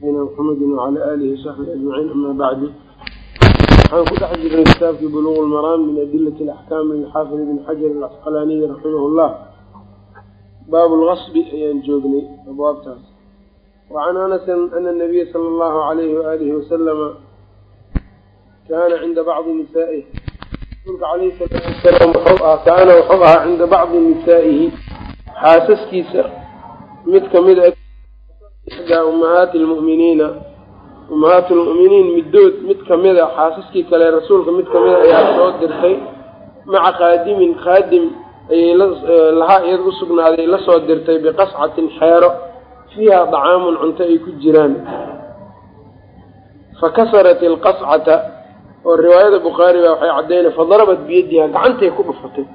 nabiyina mxamedi wacala aalihi wasaxbihi ajmaciin ama bacdu waxaan ku dhex jirnay kitaabkii buluuq lmaraam min adilati alaxkaam lilxaafid ibn xajar alcasqalaaniyi raximah llah baabu lgasbi ayaan joognay abwaabtaas wacan anasin ana nabiya sala allahu alayhi waalihi wasalama kaana cinda bacdi nisaaih rasuulka alayhi salaatu wasalaam wuxuu ah kaana wuxuu ahaa cinda bacdi nisaa'ihi xaasaskiisa mid kamida ixdaa ummahaati lmu'miniina ummahaati lmu'miniin middood mid kamida xaasaskii kale rasuulka mid kamida ayaa soo dirtay maca khaadimin khaadim ayay lahaa iyada usugnaaday la soo dirtay biqascatin xeero fiiha dacaamun cunto ay ku jiraan fa kasarat ilqascata oo riwaayada bukhaari baa waxay caddaynay fadarabat biyadiha gacantay ku dhufatay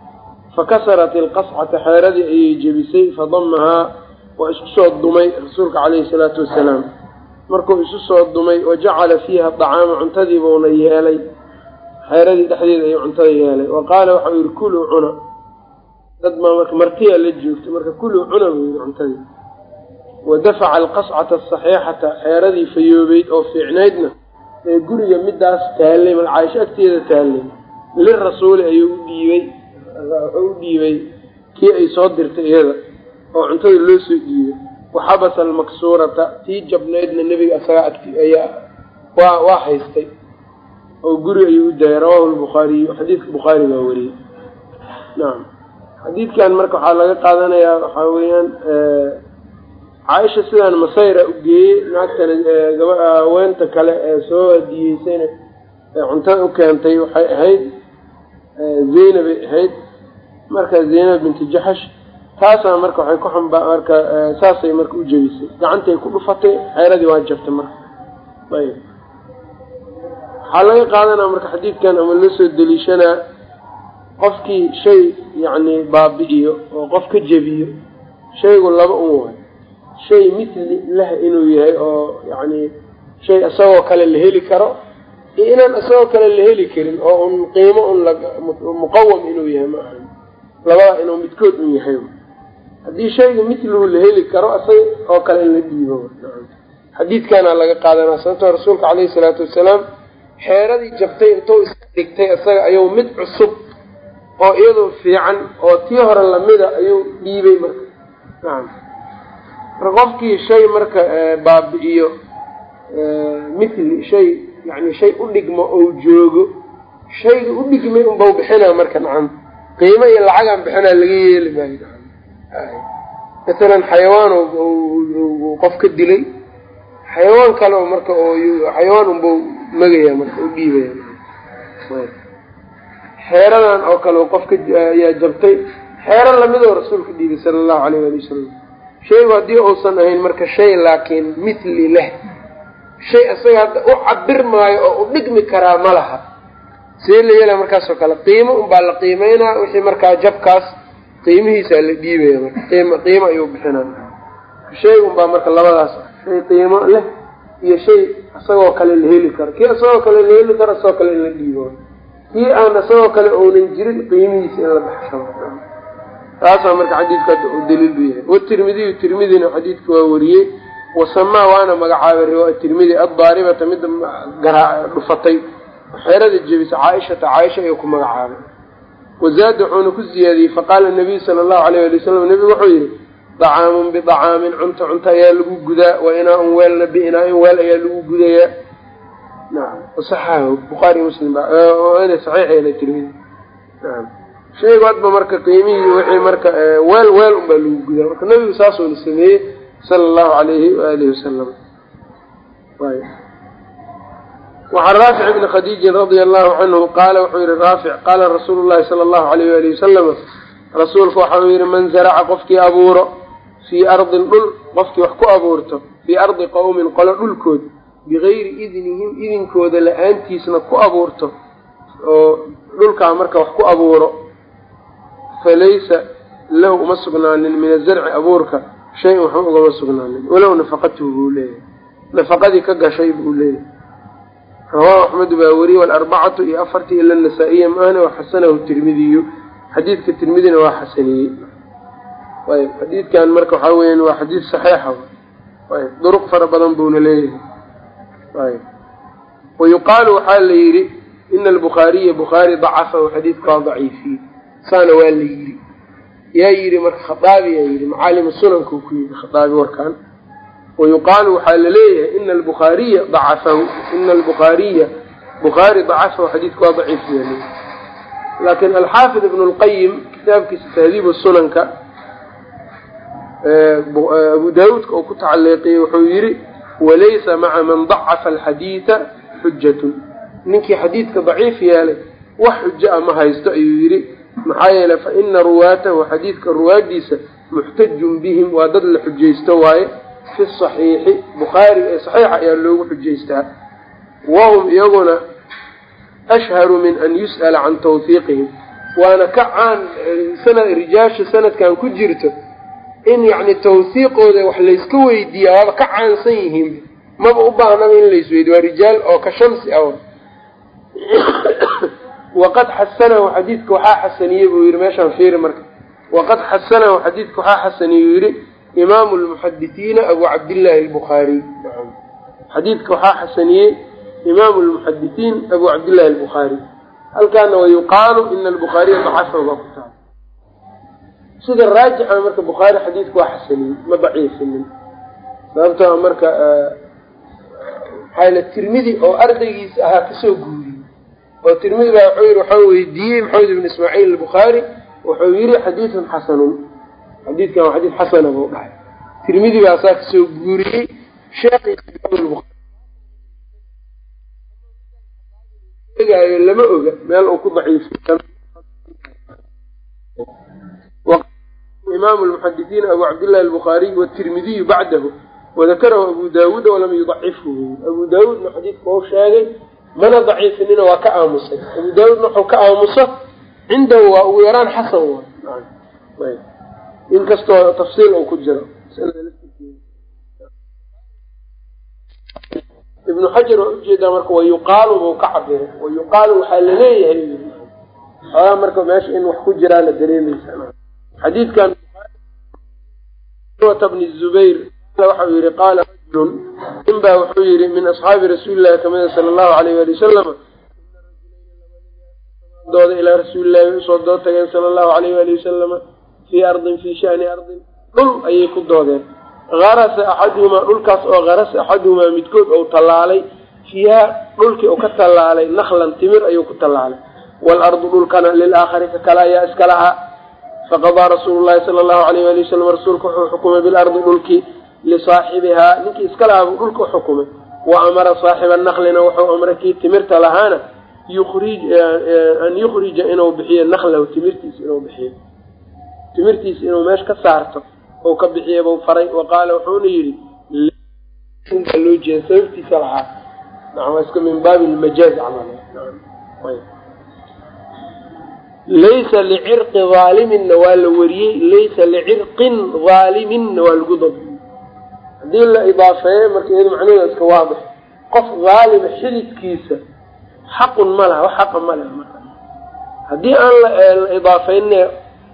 fa kasarat ilqascata xeeradii ayay jebisay fadamahaa waa isku soo dumay rasuulka caleyhi salaatu wasalaam. Markuu isu soo dumay wa jacala fiiha dacaama cuntadiibuuna yeelay. Xeeradii dhexdeeda ayuu cuntada yeelay. Wa qaala waxau yihi kuluu cuna. Dad baa marka martiya la joogtay marka kuluu cuna buu yihi cuntadii. Wa dafaca alqascata asaxiixata xeeradii fayoobeyd oo fiicnaydna ee guriga midaas taallay mal caaisho agteeda taallay lirasuuli ayuu u dhiibay. Wuxuu u dhiibay kii ay soo dirtay iyada oo cuntada loo soo dhiibay waxabasa almaksuurata tii jabnaydna nebiga isagaa agti ayaa waa waa haystay. Oo guri ayuu u daayay rawahu lbukhaariyu xadiidka bukhaari baa wariyey. Nacam xadiidkan marka waxaa laga qaadanayaa waxaa weeyaan caaisha sidaan masayra u geeyey naagtana gaba haweenta kale ee soo hadiyeysayna ee cuntada u keentay waxay ahayd zaynabay ahayd. Marka zaynab binti jaxash taasaa marka waxay ku xamba marka saasay marka u jebisay gacantay ku dhufatay xeeradii waa jabtay marka. Ayb. Waxaa laga qaadanaa marka xadiidkan ama la soo deliishanaa qofkii shay yacni baabi'iyo oo qof ka jebiyo shaygu laba un waay. Shay mithli lah inuu yahay oo yacni shay isagoo kale la heli karo iyo inaan isagoo kale la heli karin oo un qiimo un muqawam inuu yahay ma ahan. Labada inuu midkood un yahay haddii shayga mithluhu la heli karo isaga oo kale in la dhiibo xadiidkaana laga qaadanaa sababtoo rasuulka caleyhi salaatu wasalaam xeeradii jabtay intuu iska dhigtay isaga ayuu mid cusub oo iyadoo fiican oo tii hore lamida ayuu dhiibay marka. Marka qofkii shay marka baabi'iyo mithli shay yani shay u dhigmo ou joogo shayga u dhigmay unbau bixinaa marka nacam qiimo iyo lacagaan bixinaa laga yeeli maayo masalan xayawaan qof ka dilay xayawaan kale oo marka xayawaan unbau magaya marka u dhiibaya. Xeeradan oo kale qofka ayaa jabtay xeero lamidoo rasuulka dhiibay sala allahu alayh ali wasalam shaygu haddii uusan ahayn marka shay laakiin mithli leh. Shay isaga hadda u cabir maayo oo u dhigmi karaa ma laha. See la yeelaa markaasoo kale? Qiimo unbaa la qiimeynaa wixii markaa jabkaas qiimihiisaa la dhiibaya marka qiimo qiimo ayuu bixinaa. Shay unbaa marka labadaas shay qiimo leh iyo shay isagoo kale la heli karo. Kii isagoo kale la heli karo isagoo kale in la dhiibo kii aan isagoo kale oonan jirin qiimihiisa in la baxsho. Taasaa marka xadiidka hadda uu daliil u yahay. Watirmidiyu tirmidina xadiidka waa wariyey. Wasamaa waana magacaabay riwaaya tirmidi addaaribata midda garaa dhufatay. Xeerada jebisa caaishata caaisha ayuu ku magacaabay wazaada wuxuuna ku ziyaadiyey faqaala nabiyu sala allahu alayh ali wasalam nebigu wuxuu yihi dacaamun bidacaamin cunto cunto ayaa lagu gudaa wa inaa-un weelna biinaa-in weel ayaa lagu gudayaa nacam wasaxahu bukhaari muslim ina saxiix yeelay tirmidi nacam shaygu hadba marka qiimihii wixii marka weel weel unbaa lagu gudaa marka nebigu saasuuna sameeyey sala allahu alayhi waalihi wasalam wacan raafic bni khadiijin radia allahu canhu qaala wuxuu yihi raafic qaala rasuulu llahi sala allahu alayh waalihi wasalama rasuulku waxau yihi man zaraca qofkii abuuro fii ardin dhul qofkii wax ku abuurto fii ardi qowmin qolo dhulkood bigayri idnihim idinkooda la'aantiisna ku abuurto oo dhulkaa marka wax ku abuuro falaysa lahu uma sugnaanin min azarci abuurka shay-un waxba ugama sugnaanin walow nafaqatuhu buu leeyahay. Nafaqadii ka gashay buu leeyahay rawaahu axmedu baa weriyey walarbacatu iyo afartii ila nasaa-iya maahne waxasanahu tirmidiyu. Xadiidka tirmidina waa xasaniyey. Ayb xadiidkan marka waxaa weyan waa xadiid saxiixa ayb duruq fara badan buuna leeyahay. Ayb wayuqaalu waxaa la yidhi ina albukhaariya bukhaari dacafahu xadiidka waa daciifiye saana waa la yidhi. Yaa yidhi marka khaaabi yaa yidhi macaalimu sunanku ku yidhi khaaabi warkaan wayuqaalu waxaa la leeyahay ina albukhaariya dacafahu ina albukhaariya bukhaari dacafahu xadiidka waa daciifiya laakiin alxaafid ibnu lqayim kitaabkiisa tahdiibu sunanka abu daawuudka uu ku tacaliiqiyey wuxuu yidhi walaysa maca man dacafa alxadiida xujatun ninkii xadiidka daciif yeelay wax xujo a ma haysto ayuu yidhi maxaa yeelay fa ina ruwaatahu xadiidka ruwaadiisa muxtajun bihim waa dad la xujaysto waaye fi saxiixi bukhaari ee saxiixa ayaa loogu xujaystaa. Wahum iyaguna ashharu min an yus'ala can tawfiiqihim. Waana ka caan rijaasha sanadkan ku jirto in yacni tawhiiqooda wax layska weydiiya waaba ka caansan yihiin. Maba u baahnaba in laysweydiy waa rijaal oo ka shamsi ah waqad xasanahu xadiidka waxaa xasaniyey buu yihi meeshaan fiiri marka. Waqad xasanahu xadiidka waxaa xasaniyey uu yihi imaamu lmuxadisiina abu cabdillaahi albukhaariy xadiidka waxaa xasaniyey imaamu lmuxadisiin abu cabdillahi albukhaari halkaana wayuqaalu ina albukhaariya dacafahu baa ku taala sida raajixa marka bukhaari xadiidka waa xasaniyey ma daciifinin. Sababtoo marka maxaa tirmidi oo ardaygiisa ahaa ka soo guuriyey. Oo tirmidi baa wuxuu yihi waxaa weydiiyey maxamed ibn ismaaciil albukhaari wuxuu yihi xadiidun xasanun xadiidkan waa xadiid xasana buu dhahay tirmidi baa saa ka soo guuriyey sheekhiisgaayo lama oga meel uu ku daciifiy imaamu lmuxadisiin abu cabdillahi albukhaariy watirmidiyu bacdahu wadakarahu abu daawuuda walam yudacifhu abu daawuudna xadiidka u sheegay mana daciifinina waa ka aamusay. Abu daawuudna wuxuu ka aamuso cindahu waa ugu yaraan xasan inkastoo tafsiil uu ku jiro. Ibnu xajar waa u jeedaa marka wayuqaalu buu ka cabiray wayuqaalu waxaa la leeyahay xoogaa marka meesha in wax ku jiraa la dareemaysa. Xadiidkan bni zubayr waxau yihi qaala rajulun nin baa wuxuu yihi min asxaabi rasuulillahi kamida sala allahu alayh wali wasalama dooda ilaa rasuulillahi way u soo dood tageen sala allahu alayh wali wasalama fii ardin fii shani ardin dhul ayay ku doodeen. Harasa axaduhumaa dhulkaas oo harasa axaduhumaa midkood ou tallaalay fiihaa dhulkii uu ka tallaalay naklan timir ayuu ku tallaalay. Waalardu dhulkana lilaakhari ka kale ayaa iska lahaa. Faqadaa rasuulu llahi sala allahu alayh wali wasalam rasuulka wuxuu xukumay bilardi dhulkii lisaaxibihaa ninkii iska lahaa buu dhulka uxukumay wa amara saaxiba naklina wuxuu amray kii timirta lahaana an yukhrija inuu bixiyo naklahu timirtiisa inuu bixiyo timirtiisa inuu meesha ka saarto ou ka bixiya buu faray. Wa qaala wuxuuna yidhi loo jeeda sababtiisa lahaa. Naam iska min baabi lmajaaz camal. Laysa licirqi haaliminna waa la wariyey laysa licirqin haaliminna waa lagu dabiyey haddii la idaafeeyo marka iyado macnaheeda iska waadix. Qof haalima xididkiisa xaqun ma laha wax xaqa ma leh marka. Haddii aan la idaafeyne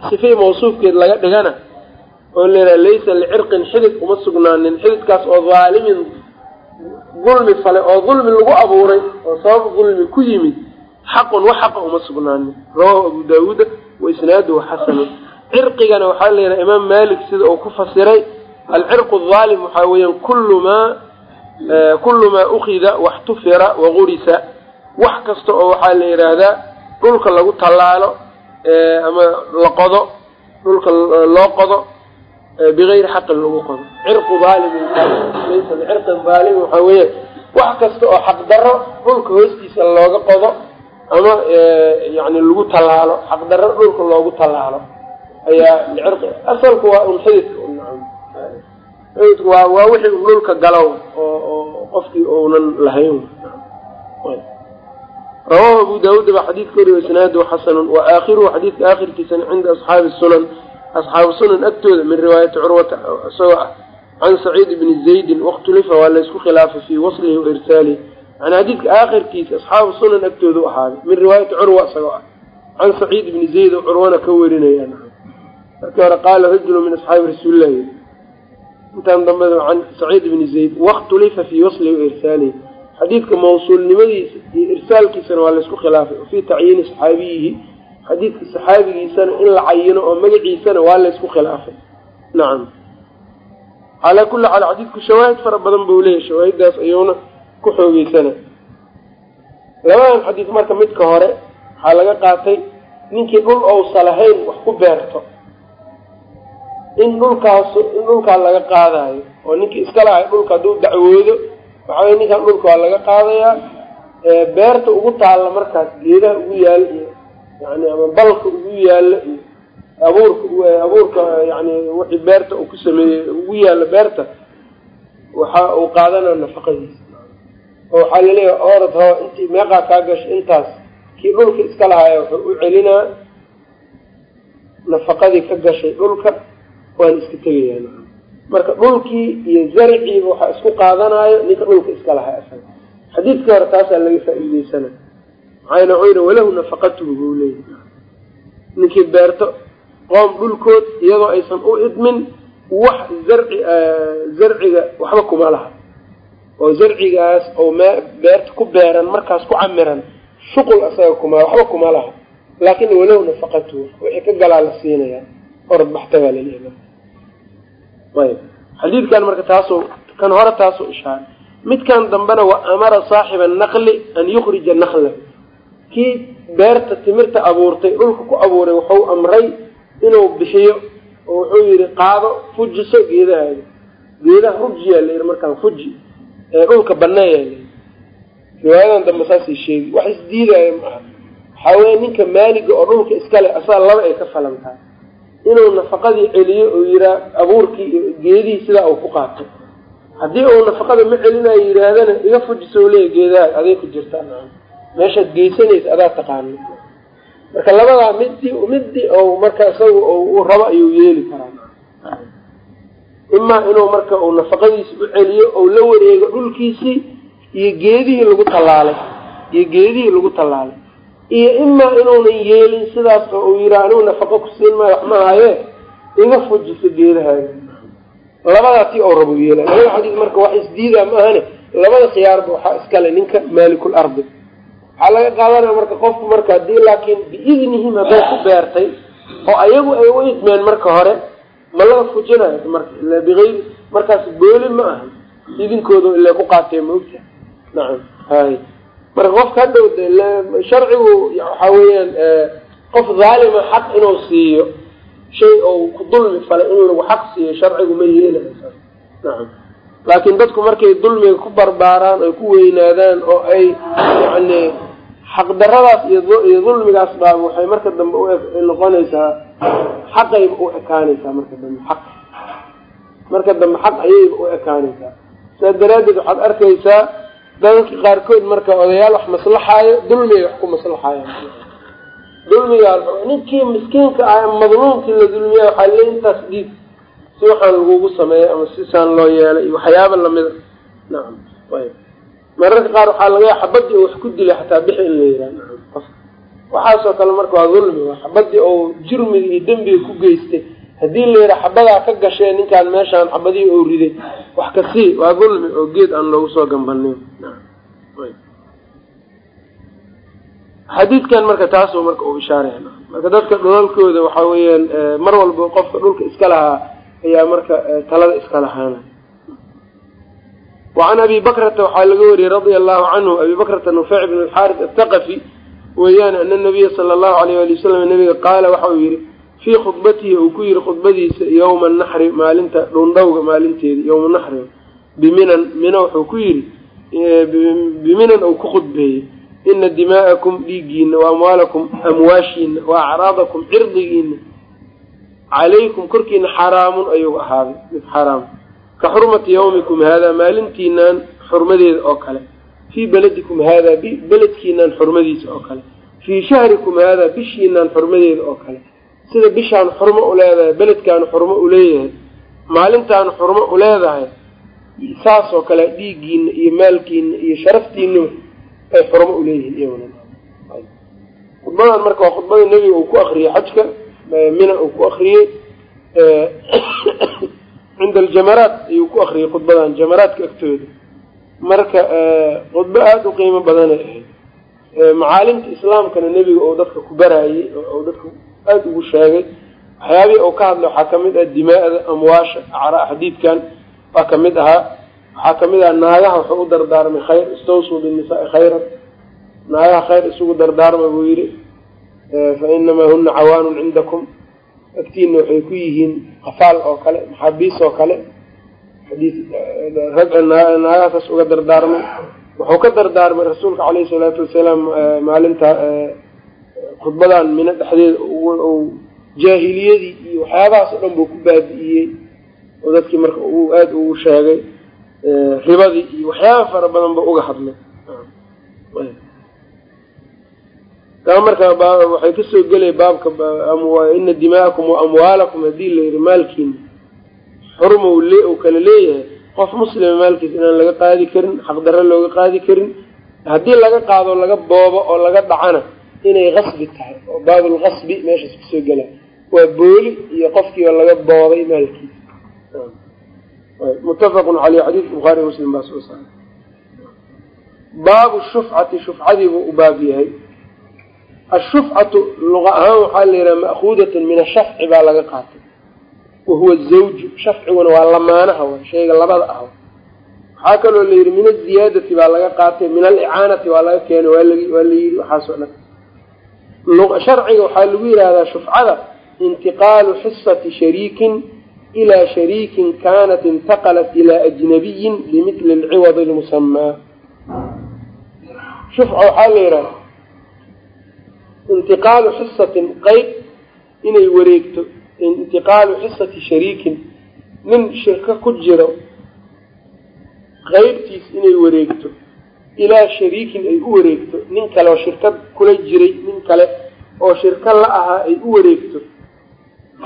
sifay mawsuufkeed laga dhigana oo layihaha laysa licirqin xidid uma sugnaanin xididkaas oo haalimin dulmi fale oo dulmi lagu abuuray oo sabab dulmi ku yimid xaqun wax xaqa uma sugnaanin. Rawahu abu daawuuda wa isnaaduhu xasanun cirqigana waxaa la yidhaha imaam malik sida uu ku fasiray alcirqu haalim waxaa weeyaan kullu maa kullu maa ukida waxtufira wagurisa wax kasta oo waxaa la yidhaahdaa dhulka lagu tallaalo ama la qodo dhulka loo qodo bigayri xaqin lagu qodo. Cirqu haalimin laysa bicirqin haalimin waxaa weeyaan wax kasta oo xaqdarro dhulka hoostiisa looga qodo ama yani lagu tallaalo xaqdarro dhulka loogu tallaalo ayaa cirqi. Asalku waa un xididka xididku waa waa wixii un dhulka galow oo oo qofkii uunan lahayn rawahu abu daawuud baa xadiidka wariyo isnaadu xasanun wa aakhiruhu xadiidka aakhirkiisana cinda asxaabi sunan asxaabu sunan agtooda min riwaayati curwata isagoo ah can saciid bni zaydin wakhtulifa waa laysku khilaafay fii waslihi wa irsaalihi. Yani xadiidka aakhirkiisa asxaabu sunan agtooda u ahaaday min riwaayati curwa isagoo ah can saciid bni zayd oo curwana ka warinayaan markii hore qaala rajulu min asxaabi rasuulillahi intaan dambe can saciid bni zayd wakhtulifa fii waslihi wa irsaalihi xadiidka mawsuulnimadiisa iyo irsaalkiisana waa laysku khilaafay wafii tacyiini saxaabiyihi xadiidka saxaabigiisana in la cayino oo magaciisana waa laysku khilaafay. Nacam calaa kulli xaal xadiidku shawaahid fara badan buu leeyahy shawaahiddaas ayuuna ku xoogeysana. Labadan xadiid marka midka hore waxaa laga qaatay ninkii dhul ousa lahayn wax ku beerto. In dhulkaas in dhulkaa laga qaadayo oo ninkii iska lahay dhulka hadduu dacwoodo waxawey ninkan dhulka waa laga qaadayaa beerta ugu taalla markaas geedaha ugu yaalla iyo yani ama balka ugu yaalla iyo abuurka abuurka yani wixii beerta uu ku sameeyey ugu yaalla beerta waxa uu qaadanaa nafaqadiisa. Oo waxaa la leeyahay orad hoo intii meeqaa kaa gashay intaas kii dhulka iska lahaaya wuxuu u celinaa nafaqadii ka gashay dhulka waan iska tegayaa marka dhulkii iyo zarciiba waxaa isku qaadanayo ninka dhulka iska lahaa isaga xadiidkii hore taasaa laga faa-iideysana wuxuu yidhi walahu nafaqatuhu buu leeyahy ninkii beerto qoom dhulkood iyadoo aysan u idmin wax zarci zarciga waxba kuma laha. Oo zarcigaas oo m beerta ku beeran markaas ku camiran shuqul isaga kuma waxba kuma laha. Laakin walahu nafaqatuhu wixii ka galaa la siinayaa orad baxta baa la leeyahay ayb. Xadiidkan marka taasoo kan hore taasoo ishaaray midkan dambena wa amara saaxiba naqli an yukhrija naqlahu kii beerta timirta abuurtay dhulka ku abuuray wuxuu amray inuu bixiyo oo wuxuu yidhi qaado fujiso geedahaaga geedaha rujiyaa la yidhi markaan fuji ee dhulka baneeyaa la yidhi. Riwaayadan dambe saasay sheegi wax isdiidaayo ma aha. Waxaa weeye ninka maaliga oo dhulka iskale asaa laba ay ka falantahay inuu nafaqadii celiyo oo yiraa abuurkii geedihii sidaa uu ku qaato haddii uu nafaqada ma celinayo yidhaahdana iga fujiso leeya geedaha aday ku jirtaa meeshaad geysanaysa adaa taqaano marka labadaa midii midii o marka isaga uu rabo ayuu yeeli karaa. Imaa inuu marka uu nafaqadiisi u celiyo ou la wareego dhulkiisii iyo geedihii lagu tallaalay iyo geedihii lagu tallaalay iyo imaa inuunan yeelin sidaas oo uu yihaa anigu nafaqo ku siin maayo wax ma haye iga fujiso geedahaaga labadaa tii ou rabo yeela labada xadiis marka wax isdiidaa ma ahane labada khiyaarba waxaa iskale ninka maalikul ardi. Waxaa laga qaadanaya marka qofku marka haddii laakiin biidnihim hadday ku beertay oo ayagu ay u idmeen marka hore ma laga fujinayo marka ila biayri markaas booli ma aha idinkooda ila ku qaatee maogta nacam. Hay marka qofka hadhow sharcigu waxaa weeyaan qof dhaalima xaq inuu siiyo shay ou ku dulmi falay in lagu xaq siiyo sharcigu ma yeelayo nacam laakiin dadku markay dulmiga ku barbaaraan ay ku weynaadaan oo ay yani xaqdaradaas iyo dulmigaas baa waxay marka dambe unoqonaysaa xaqayba u ekaanaysaa marka dambe xaq. Marka dambe xaq ayayba u ekaanaysaa. Saas daraaddeed waxaad arkaysaa dadka qaarkood marka odayaal wax maslaxaayo dulmigay wax ku maslaxaayo. Dulmigaa ninkii miskiinka ah madluumkii la dulmiya waxaa le intaas dhiig si waxaan lagugu sameeyay ama sisaan loo yeelay iyo waxyaaba lamida nacam ayb mararka qaar waxaa laga xabadii oo wax ku dilay xataa bixi in la yihah qof waxaasoo kale marka waa dulmi xabadii oo jurmiga iyo dembiga ku geystay haddii la yidhaha xabadaa ka gashee ninkaan meeshaan xabadihii oo riday wax ka sii waa dulmi oo geed aan loogu soo gambanin xadiidkan marka taasuu marka uu ishaaraya. Marka dadka dhulalkooda waxaa weeyaan mar walba qofka dhulka iska lahaa ayaa marka talada iska lahaana. Wacan abi bakrata waxaa laga wariyey radia allahu canhu abi bakrata nufeyc bn alxaaris athaqafi weeyaan ana nabiya sala allahu alayh ali wasalam nabiga qaala waxa uu yihi fii khudbatihi uu ku yihi khudbadiisa yowma naxri maalinta dhundhowga maalinteeda yowma naxri. Biminan mina wuxuu ku yihi biminan uu ku khudbeeyey ina dimaa'akum dhiiggiina wa amwaalakum amwaashiina wa acraadakum cirdigiina calaykum korkiina xaraamun ayuu ahaaday. Mid xaraam. Ka xurmati yawmikum haadaa maalintiinaan xurmadeeda oo kale. Fii beladikum haadaa beledkiinaan xurmadiisa oo kale. Fii shahrikum haadaa bishiinaan xurmadeeda oo kale sida bishaan xurmo u leedahay beledkaan xurmo u leeyahay maalintaan xurmo u leedahay saasoo kale dhiiggiina iyo maalkiina iyo sharaftiina ay xurmo uleeyihiin iyaguna khudbadan marka waa khudbada nebiga uu ku akriyey xajka mina uu ku akriyey cinda aljamaraat ayuu ku akriyay khudbadan jamaraadka agtooda. Marka khudbo aada u qiimo badanay ahayd. Macaalimta islaamkana nebiga oo dadka ku baraayey oo dadka aada ugu sheegay. Waxyaabihii oo ka hadla waxaa ka mid ah dimaa'da amwaasha xadiidkan waa ka mid ahaa. Waxaa ka mid aha naagaha wuxuu u dardaarmay khayr istawsuu binisaai khayran. Naagaha khayr isugu dardaarma buu yidhi fa inamaa huna cawaanun cindakum. Agtiina waxay ku yihiin qafaal oo kale maxaabiis oo kale. Naagahasaas uga dardaarmay. Wuxuu ka dardaarmay rasuulka caleyhi salaatu wasalaam maalinta khudbadan mino dhexdeeda jaahiliyadii iyo waxyaabahaas oo dhan buu ku baabi'iyey oo dadkii marka uu aada ugu sheegay ribadii iyo waxyaaba fara badan ba uga hadlay. Taa marka waxay ka soo gelaya baabka ina dimaa'akum wa amwaalakum haddii la yihi maalkiina xurma u kala leeyahay qof muslima maalkiisa inaan laga qaadi karin xaqdarre looga qaadi karin haddii laga qaado laga boobo oo laga dhacana inay qasbi tahay oo baabulqasbi meeshaas ku soo gela waa booli iyo qofkiiba laga boobay maalkiisa muttafaqun caleyh xadiidka bukhaari muslim baa soo saaray. Baabu shufcati shufcadii buu u baab yahay. Ashufcatu luqa ahaan waxaa la yidhaha ma'kuudatun min ashafci baa laga qaatay. Wahuwa zawju shafciguna waa lamaanaha w shayga labada ah. Waxaa kaloo la yidhi min aziyaadati baa laga qaatay min alicaanati waa laga keenay waa la yidhi waxaasoo dhan sharciga waxaa lagu yidhahdaa shufcada intiqaalu xisati shariikin ilaa shariikin kanat intaqalat ilaa ajnabiyin limithli alciwadi lmusamaa shufca waxaa la yidhahda intiqaalu xisatin qeyb inay wareegto intiqaalu xisati shariikin nin shirko ku jiro qeybtiis inay wareegto ilaa shariikin ay u wareegto nin kale oo shirkad kula jiray nin kale oo shirko la ahaa ay u wareegto.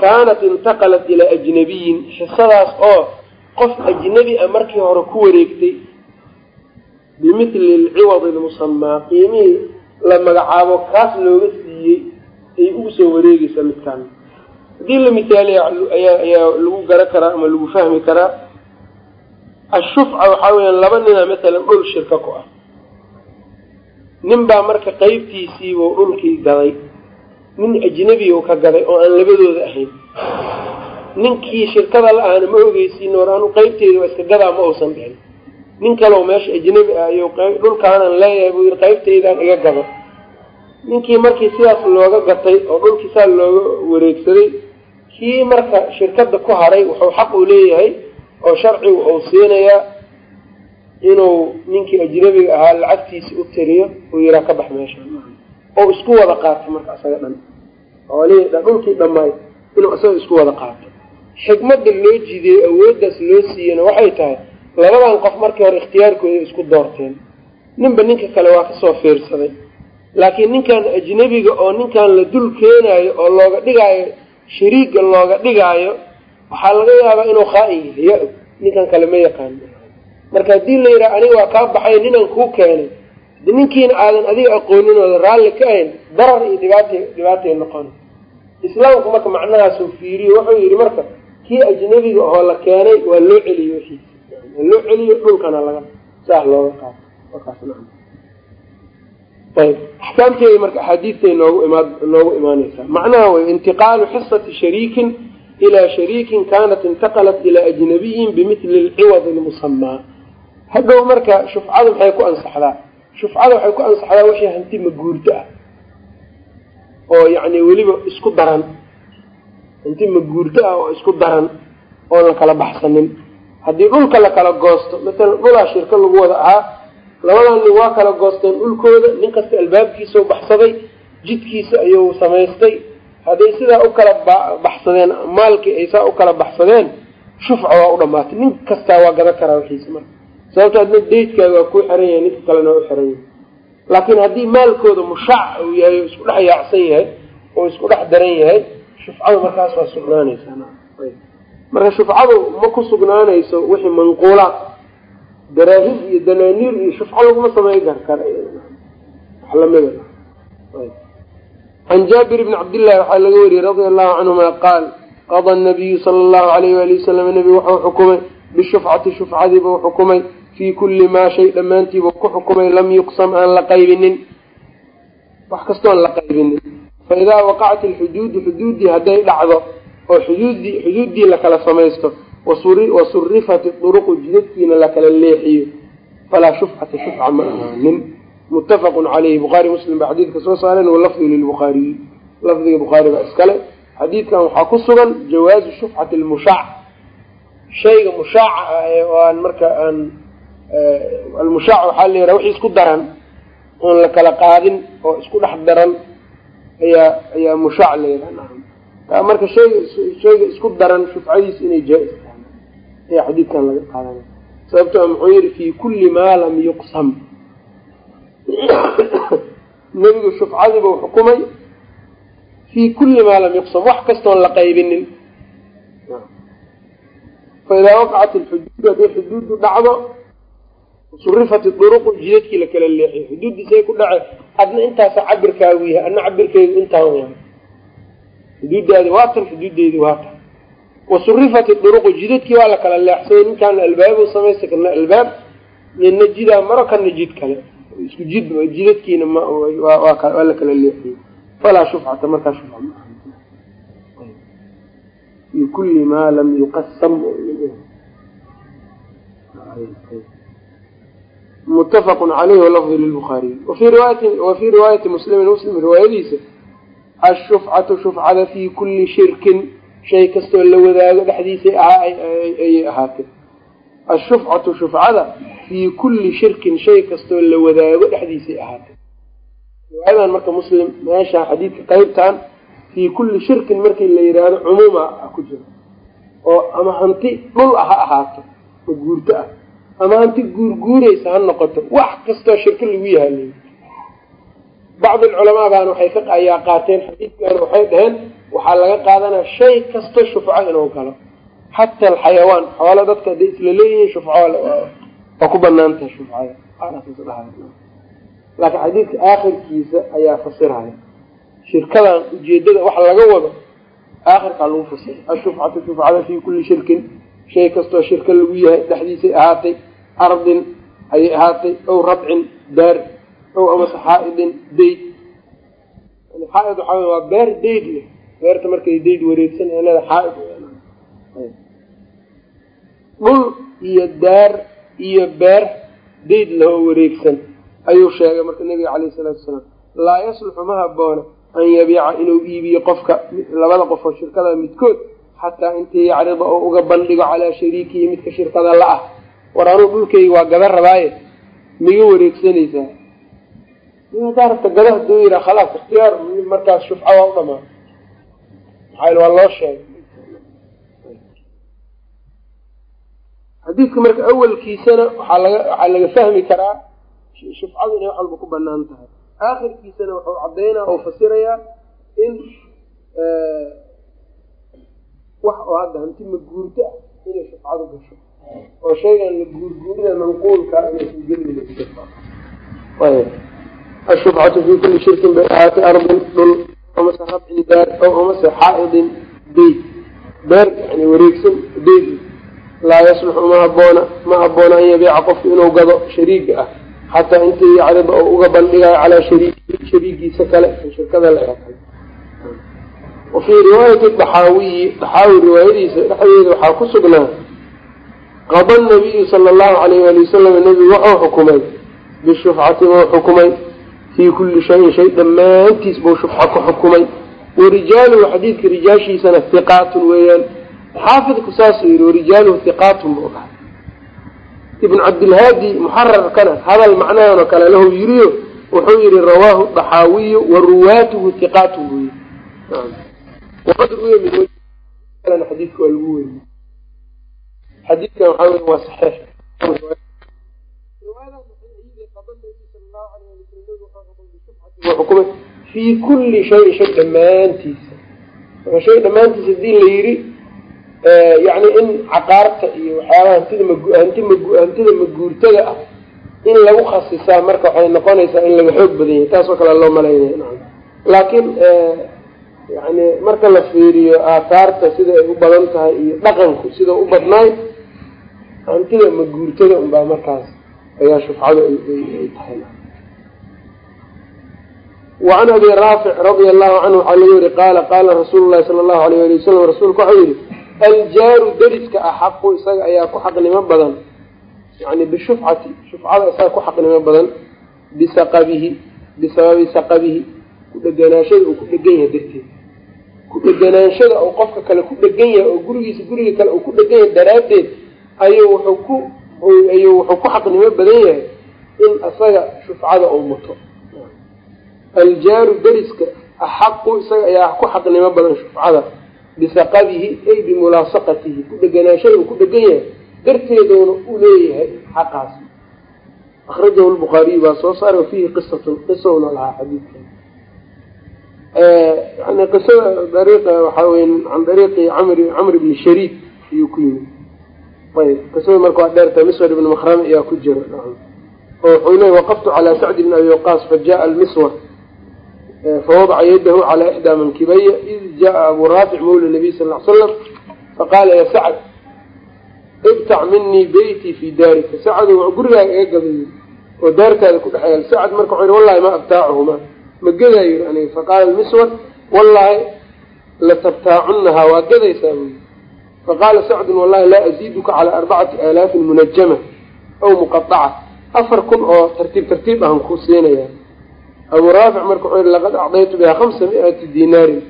Kaanat intaqalat ilaa ajnabiyin xisadaas oo qof ajnabi a markii hore ku wareegtay bimithli alciwadi lmusamaa qiimihii la magacaabo kaas looga siiyey ay ugu soo wareegeysaa midkaan. Haddii la misaaliya ayaa lagu gara karaa ama lagu fahmi karaa ashufca waxaa weyaan laba nina masalan dhul shirka ku ah nin baa marka qeybtiisiibuu dhulkii gaday nin ajnebiu ka gaday oo aan labadooda ahayn. Ninkii shirkada la ahna ma ogeysiin war anu qeybteeda waa iska gadaa ma uusan dhihin nin kaleo meesha ajnebi ah iyo dhulkaanan leeyahay buu yidhi qeybtaydaan iga gado ninkii markii sidaas looga gatay oo dhulkii saa looga wareegsaday kii marka shirkada ku haray wuxuu xaq uu leeyahay oo sharcigu uu siinayaa inuu ninkii ajnabiga ahaa lacagtiisa u tiriyo uu yihaa ka bax meesha. Oo isku wada qaato marka isaga dhan. Oolihii dhulkii dhammaay inuu isaga isku wada qaato. Xikmadda loo jideeyo awooddaas loo siiyana waxay tahay labadan qof markii hore ikhtiyaarkooda isku doorteen. Ninba ninka kale waa ka soo fiirsaday. Laakiin ninkan ajnebiga oo ninkan la dul keenaayo oo looga dhigaayo shariiga looga dhigaayo waxaa laga yaabaa inuu khaa-in yahay. Ya og ninkan kale ma yaqaano marka haddii la yidhaha aniga waa kaa baxay ninaan kuu keenay de ninkiina aadan adiga aqooninooda raalli ka ahayn darar iyo dhibaata dhibaatay noqon. Islaamku marka macnahaasuu fiiriyo wuxuu yidhi marka kii ajnebiga oo la keenay waa loo celiyo wixiisa waa loo celiyo dhulkana laga saah looga wakaasna ayb axkaamteeda marka axaadiistay noogu imaa noogu imaaneysaa macnaha wey intiqaalu xisati shariikin ilaa shariikin kanat intaqalat ilaa ajnabiyin bimithli alciwadi lmusamaa hadhow marka shufcada maxay ku ansaxdaa. Shufcada waxay ku ansaxdaa wixii hanti maguurto ah. Oo yacni weliba isku daran. Hanti maguurto ah oo isku daran oon la kala baxsanin. Haddii dhulka la kala goosto masalan dhulaa shirka lagu wada ahaa labadan nin waa kala goosteen dhulkooda nin kasta albaabkiisau baxsaday jidkiisa ayuu samaystay. Hadday sidaa u kala baxsadeen maalkii ay saa u kala baxsadeen shufca waa u dhamaatay nin kastaa waa gadan karaa wixiisa marka sababto adna daydkaaga waa kuu xiran yahay ninka kalena waa u xiran yahay. Laakiin haddii maalkooda mushaac uu yahay oo isku dhex yaacsan yahay oo isku dhex daran yahay shufcadu markaas waa sugnaanaysaa marka shufcadu ma ku sugnaanayso wixii manquulaad daraahib iyo danaaniir iyo shufco laguma samay gar kara wax lamida can jaabir bni cabdillahi waxaa laga wariyey radia allahu canhuma qaal qada nabiyu sala allahu alayh waali wasalam nebigu wuxuu xukumay bishufcati shufcadiibuu xukumay fii kulli maa shay dhammaantiibuu ku xukumay lam yuqsam aan la qaybinin. Wax kastoon la qaybinin. Fa idaa waqacat alxuduudu xuduuddii hadday dhacdo oo xuduuddii xuduuddii lakala samaysto wa surifat duruqu jidadkiina lakala leexiyo. Falaa shufcata shufca ma ahaanin. Muttafaqun caleyhi bukhaari muslim baa xadiidka soo saareen walafdu lilbukhaariyi lafdiga bukhaari baa iskale. Xadiidkan waxaa ku sugan jawaazu shufcati lmushaac shayga mushaaca ah ee aan marka aan almushaac waxaa la yidhaha wixii isku daran oon la kala qaadin oo isku dhex daran ayaa ayaa mushaac la yidhaha marka shayga shayga isku daran shufcadiisu inay jaa-is tahay. Ayaa xadiidkan laga qaadanaya. Sababtoo muxuu yihi fii kulli maa lam yuqsam. Nebigu shufcadiibuu xukumay fii kulli maa lam yuqsam. Wax kastoon la qaybinin. Fa idaa waqacat alxuduudu hadday xuduuddu dhacdo surifat duruqu jidadkii la kala leexiyo xuduuddiisay ku dhace adna intaasa cabirkaagu yahay adna cabirkeygu intaan waay xuduuddaadi waa tan xuduuddeedi waa tan wa surifat duruqu jidadkii waa la kala leexsay ninkaan albaabu samaysta kana albaab nina jidaa maro kana jid kale. Isku jid jidadkiina mwaa la kala leexiyey falaa shufcata markaa shufca ma fi kulli maa lam yuqasam muttafaqun caleyhi walafdu lilbukhaariy wafii riwaayati wa fii riwaayati muslimin muslim riwaayadiisa ashufcatu shufcada fii kulli shirkin. Shay kastoo la wadaago dhexdiisa ayay ahaatay. Ashufcatu shufcada fii kulli shirkin. Shay kastoo la wadaago dhexdiisay ahaatay. Riwaayadan marka muslim meesha xadiidka qeybtan fii kulli shirkin markii la yidhaahdo cumuuma ku jiro. Oo ama hanti dhul ah ha ahaato oo guurto ah ama hanti guurguuraysa ha noqoto wax kastoo shirko lagu yahalay bacdi alculamaa baana waxay ka ayaa qaateen xadiidkan waxay dhaheen waxaa laga qaadanaya shay kasto shufco inuu galo. Xata alxayawaan xoolo dadka hadday isla leeyihiin shufco waa ku bannaan tahay shufcada laakiin xadiidka aakhirkiisa ayaa fasiraya. Shirkadan ujeedada wax laga wado aakhirkaa lagu fasira ashufcatu shufcada fii kulli shirkin shay kastoo shirka lagu yahay dhexdiisay ahaatay ardin ayay ahaatay ow rabcin daar ow amase xaa-idin dayd xaa-id waxaa waa beer dayd leh. Beerta markay dayd wareegsan ee leeda xaa-id dhul iyo daar iyo beer dayd lahoo wareegsan ayuu sheegay marka nabiga caleyhi isalaatu wasalaam. Laa yasluxu ma haboona an yabiica inuu iibiyo qofka labada qof oo shirkada midkood xataa intii yacrida oo uga bandhigo calaa shariikihi midka shirkada la ah. War anuu dhulkayga waa gada rabaaye miga wareegsanaysaa hadaa rabta gada haduu yihaa khalaas ikhtiyaar markaas shufca waa u dhamaa. Maxaa waa loo sheegay. Xadiidka marka awalkiisana waxaa laga waxaa laga fahmi karaa shufcadu inay wax walba ku bannaan tahay. Aakhirkiisana wuxuu caddaynaa oo fasirayaa in wax oo hadda hanti maguurto ah inay shufcadu gasho. Oo shaygan la guurguurida manquulka inaysan gelin ashufcatu fii kulli shirkin bay ahaatay ardin dhul amase rabcin daar ow amase xaa-idin dayd beer yani wareegsan dayd laa yasluxu ma haboona ma haboona an yabiica qofku inuu gado shariiga ah. Xataa intii yacrida oo uga bandhigayo calaa shariigiisa kale shirkada la eekay wa fii riwaayati daxaawiyi daxaawi riwaayadiisa dhexdeeda waxaa ku sugnaa qada nabiyu sala allahu alayh waali wasalam nebigu wuxuu xukumay bishufcati buu xukumay fii kulli shayin shay dhammaantiis buu shufca ku xukumay warijaaluhu xadiidka rijaashiisana hiqaatun weeyaan xaafidku saasuu yihi warijaaluhu hiqaatun buu dhahay ibn cabdilhaadi muxararkana hadal macnahan oo kale lahu yiriyo wuxuu yihi rawaahu daxaawiyu wa ruwaatuhu hiqaatun buu yii min wjhi xadiidka waa lagu weriye xadiidkan waxaa wey waa xukumay fii kulli shayin shay dhammaantiisa. Marka shay dhammaantiisa haddii la yidhi yani in caqaarta iyo waxyaabaha hantida mahanti hantida maguurtada ah in lagu khasisaa marka waxay noqonaysaa in laga xoog badan yahay. Taasoo kale loo malaynaya laakiin yani marka la fiiriyo aathaarta sida ay u badan tahay iyo dhaqanku sida u badnaay hantida maguurtada unbaa markaas ayaa shufcada ay tahay. Wacan abi raafic radia allahu canhu waxaa laga yihi qaala qaala rasuulu llahi sala allahu alayh ali wasalam rasuulku waxau yihi aljaaru deriska axaqu isaga ayaa ku xaqnimo badan. Yani bishufcati shufcada isaga ku xaqnimo badan bisaqabihi bisababi saqabihi ku dheganaashada uu ku dhegan yahay darteed ku dheganaanshada uu qofka kale ku dhegan yahay oo gurigiisa guriga kale uu ku dhegan yahay daraaddeed ayuu wuxuu ku ayuu wuxuu ku xaqnimo badan yahay in isaga shufcada uu muto. Aljaaru deriska axaqu isaga ayaa ku xaqnimo badan shufcada bisaqabihi ay bimulaasaqatihi ku dheganaashada uu ku dhegan yahay darteeduuna u leeyahay xaqaas akrajahu lbukhaariyu baa soo saaray wafiihi qisatun qisowna lahaa xadiidkan yani qisada dariiqa waxaa wey can dariiqi camr camr bni shariid ayuu ku yimid. Ayb qisada marka waa dheerta miswar ibni makrame ayaa ku jira oo wuxuu leey waqaftu calaa sacd bni abi waqaas fajaءa almiswar. Fawadaca yadahu calaa ixdaa mankibaya id jaءa abu raafic mawla nabiy sal l slam faqaala ya sacd ibtac minii beyti fii daarika. Sacdo gurigaaga iga gabayo oo daartaada ku dhexeeya. Sacd marka wuxuu yihi wallahi ma abtaacuhuma ma gedaa yiri faqaala miswar wallahi latabtaacunahaa waa gadaysaa buyi faqaala sacdun wallahi laa aziiduka calaa arbacati aalaafin munajama aw muqaaca afar kun oo tartiib tartiib ahan ku siinaya abuu raafic marka wuxuu yihi laqad acdaytu bihaa khamsa mi-ati dinaarin.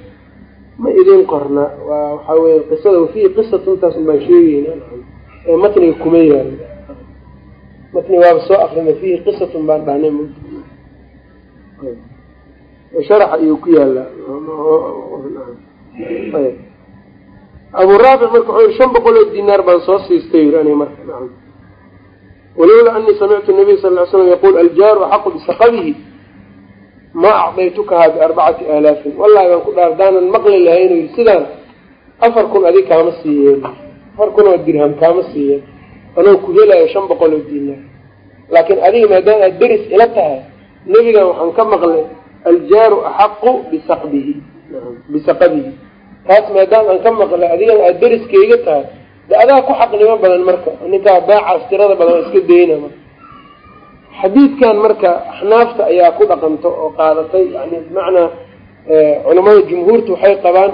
Ma idin qorna waa waxaa weye qisada wafiihi qisatun baan sheegeyna ee matniga kuma yaalo matniga waaba soo akrina fiihi qisatun baan dhahnay sharaxa iyuu ku yaalaa abuu raafic marka wuxuu yihi shan boqol oo dinaar baan soo siistay yiri aniga marka. Walowla anii samictu nabiy sal ly slam yaquul aljaaru axaqu bisaqabihi ma acdaytukahaa biarbacati aalaafin. Wallahi baan ku dhaar daanan maqli lahay inuu yii sidaan afar kun adig kaama siiyeen afar kun oo dirham kaama siiyeen anoo ku helayo shan boqol oo dinaar. Laakiin adiga maadaama aad deris ila tahay nebigan waxaan ka maqlay aljaaru axaqu bisaqbihi bisaqabihi taas maadaama aan ka maqlay adigana aada deriskayga tahay de adaa ku xaqnimo badan marka ninkaa baacaas tirada badan iska dayna marka xadiidkan marka axnaafta ayaa ku dhaqanto oo qaadatay yani bimacnaa culamada jumhuurta waxay qabaan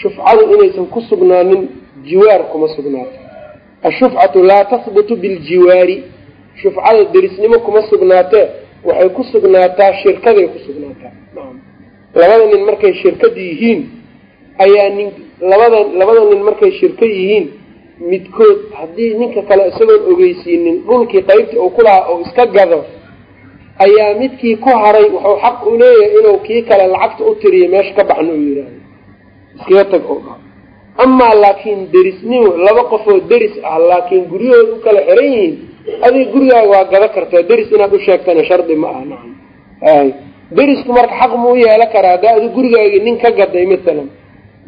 shufcadu inaysan ku sugnaanin jiwaar kuma sugnaato. Ashufcatu laa tahbutu biljiwaari. Shufcada derisnimo kuma sugnaatee waxay ku sugnaataa shirkaday ku sugnaataa. Labada nin markay shirkad yihiin ayaa nin labada labada nin markay shirka yihiin midkood haddii ninka kale isagoon ogeysiinin dhulkii qaybtii uu ku lahaa oo iska gado ayaa midkii ku haray wuxuu xaq u leeyahay inuu kii kale lacagta u tiriyo meesha ka baxna uu yidhaahdo. Iskaga tag oo dha amaa laakiin derisnimo laba qofoo deris ah laakiin guryahooda u kala xiran yihiin adiga gurigaaga waa gada kartaa deris inaad u sheegtana shardi ma aha nacam. Ay derisku marka xaq ma u yeelan karaa haddaa adi gurigaagii nin ka gaday masalan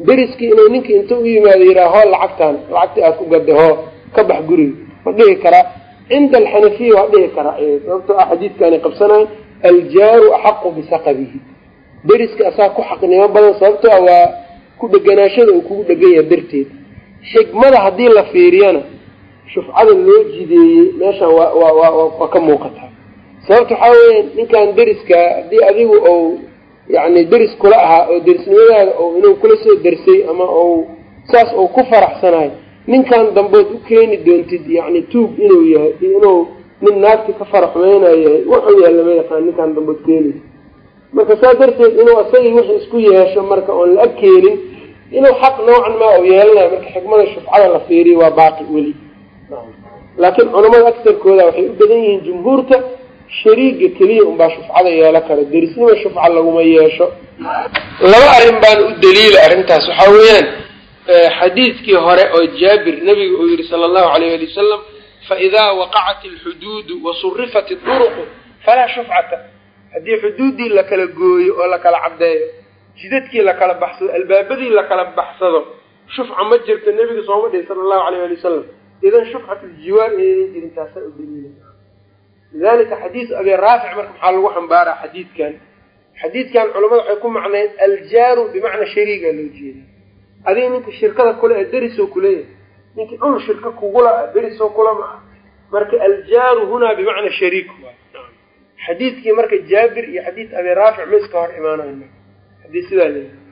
deriskii inuu ninka inta u yimaado yihaa hoo lacagtaan lacagtii aad ku gaday hoo ka bax guriga. Ma dhihi karaa cinda alxanafiya waa dhihi karaa sababtoo ah xadiidkaani qabsanayo aljaaru axaqu bisaqabihi deriska asaa ku xaqnimo badan sababtoo ah waa ku dheganaashada uu kugu dhegan yahay darteed. Xikmada haddii la fiiriyana shufcada loo jideeyey meeshan waa waa waa waa ka muuqataa sababta waxaa weya ninkan deriska haddii adigu ou yacni deris kula ahaa oo derisnimadaada oo inuu kula soo dersay ama ou saas uu ku faraxsanayo ninkan dambood u keeni doontid yacni tuug inuu yahay inuu nin naagti ka faraxmeynayo yahay wuxuu yahay lama yaqaan ninkan dambood keenaysa marka saa darteed inuu isagii wixii isku yeesho marka oon la ag keenin inuu xaq noocan maa u yeelanayo marka xikmada shufcada la fiiriyo waa baaqi weli. Laakiin culamada agsarkooda waxay u badan yihiin jumhuurta shariiga keliya unbaa shufcada yeelo kara derisnima shufca laguma yeesho. Laba arrin baana u daliila arrintaas. Waxaa weeyaan xadiidkii hore oo jaabir nabiga uu yihi sala allahu alayh ali wasalam faidaa waqacat alxuduudu wasurifat iduruqu falaa shufcata haddii xuduuddii la kala gooyo oo la kala caddeeyo jidadkii la kala baxsado albaabadii la kala baxsado shufca ma jirto nebiga sooma dhihi sala allahu alayh ali wasalam idan shufcat ljiwaar inaynan jirin taasaa u daliila lidalika xadiis abi raafic marka maxaa lagu xambaaraa xadiidkan? Xadiidkan culamada waxay ku macnayn aljaaru bimacnaa shariiga loo jeeda adiga ninka shirkada kule ee derisoo kuleeyahay ninkii dhul shirka kugula derisoo kula ma ah marka aljaaru hunaa bimacnaa shariik xadiidkii marka jaabir iyo xadiid abi raafic ma iska hor imaanayo haddii sidaa leeyahay.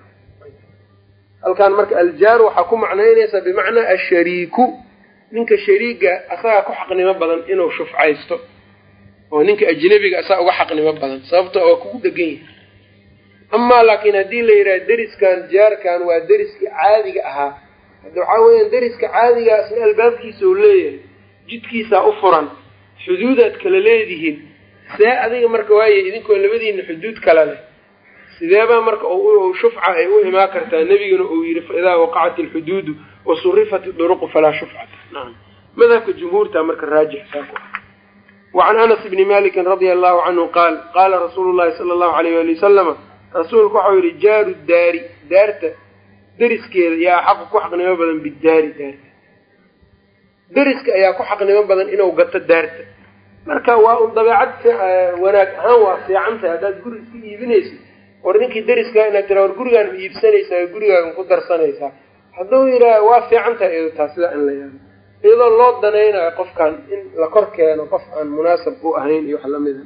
Halkan marka aljaaru waxaa ku macnaynaysa bimacnaa ashariiku ninka shariiga asagaa ku xaqnimo badan inuu shufcaysto. Oo ninka ajnabiga asaga uga xaqnimo badan sababto waa kugu dhegan yahay. Amaa laakiin haddii la yidhaha deriskan jaarkan waa deriskii caadiga ahaa. Hadda waxaa weeyaan deriska caadigaa isna albaabkiisa uu leeyahay jidkiisaa u furan xuduudaad kala leedihiin see adiga marka waaya idinkoo labadiina xuduud kala leh? Sideebaa marka shufca ay u imaan kartaa nebiguna uu yidhi faidaa waqacat alxuduudu wa surifat duruqu falaa shufcata naam. Madhabka jumhuurta marka raajix saa ku ah. Wacan anas bni malikin radia allahu canhu qaal qaala rasuulu llahi sala allahu alayh wali wasalama rasuulku waxau yihi jaaru daari daarta deriskeeda yaa xaqu ku xaqnimo badan bidaari daarta. Deriska ayaa ku xaqnimo badan inuu gato daarta marka waa un dabeecad wanaag ahaan waa fiican tahay haddaad guri iska iibinayso war ninkii deriskaa inaad tiraa war gurigaan ma iibsanaysaa gurigaagan ku darsanaysaa. Hadduu yidhaah waa fiican tahay iyado sidaa in la yaabo iyadoo loo danaynayo qofkan in la kor keeno qof aan munaasab u ahayn iyo wax lamida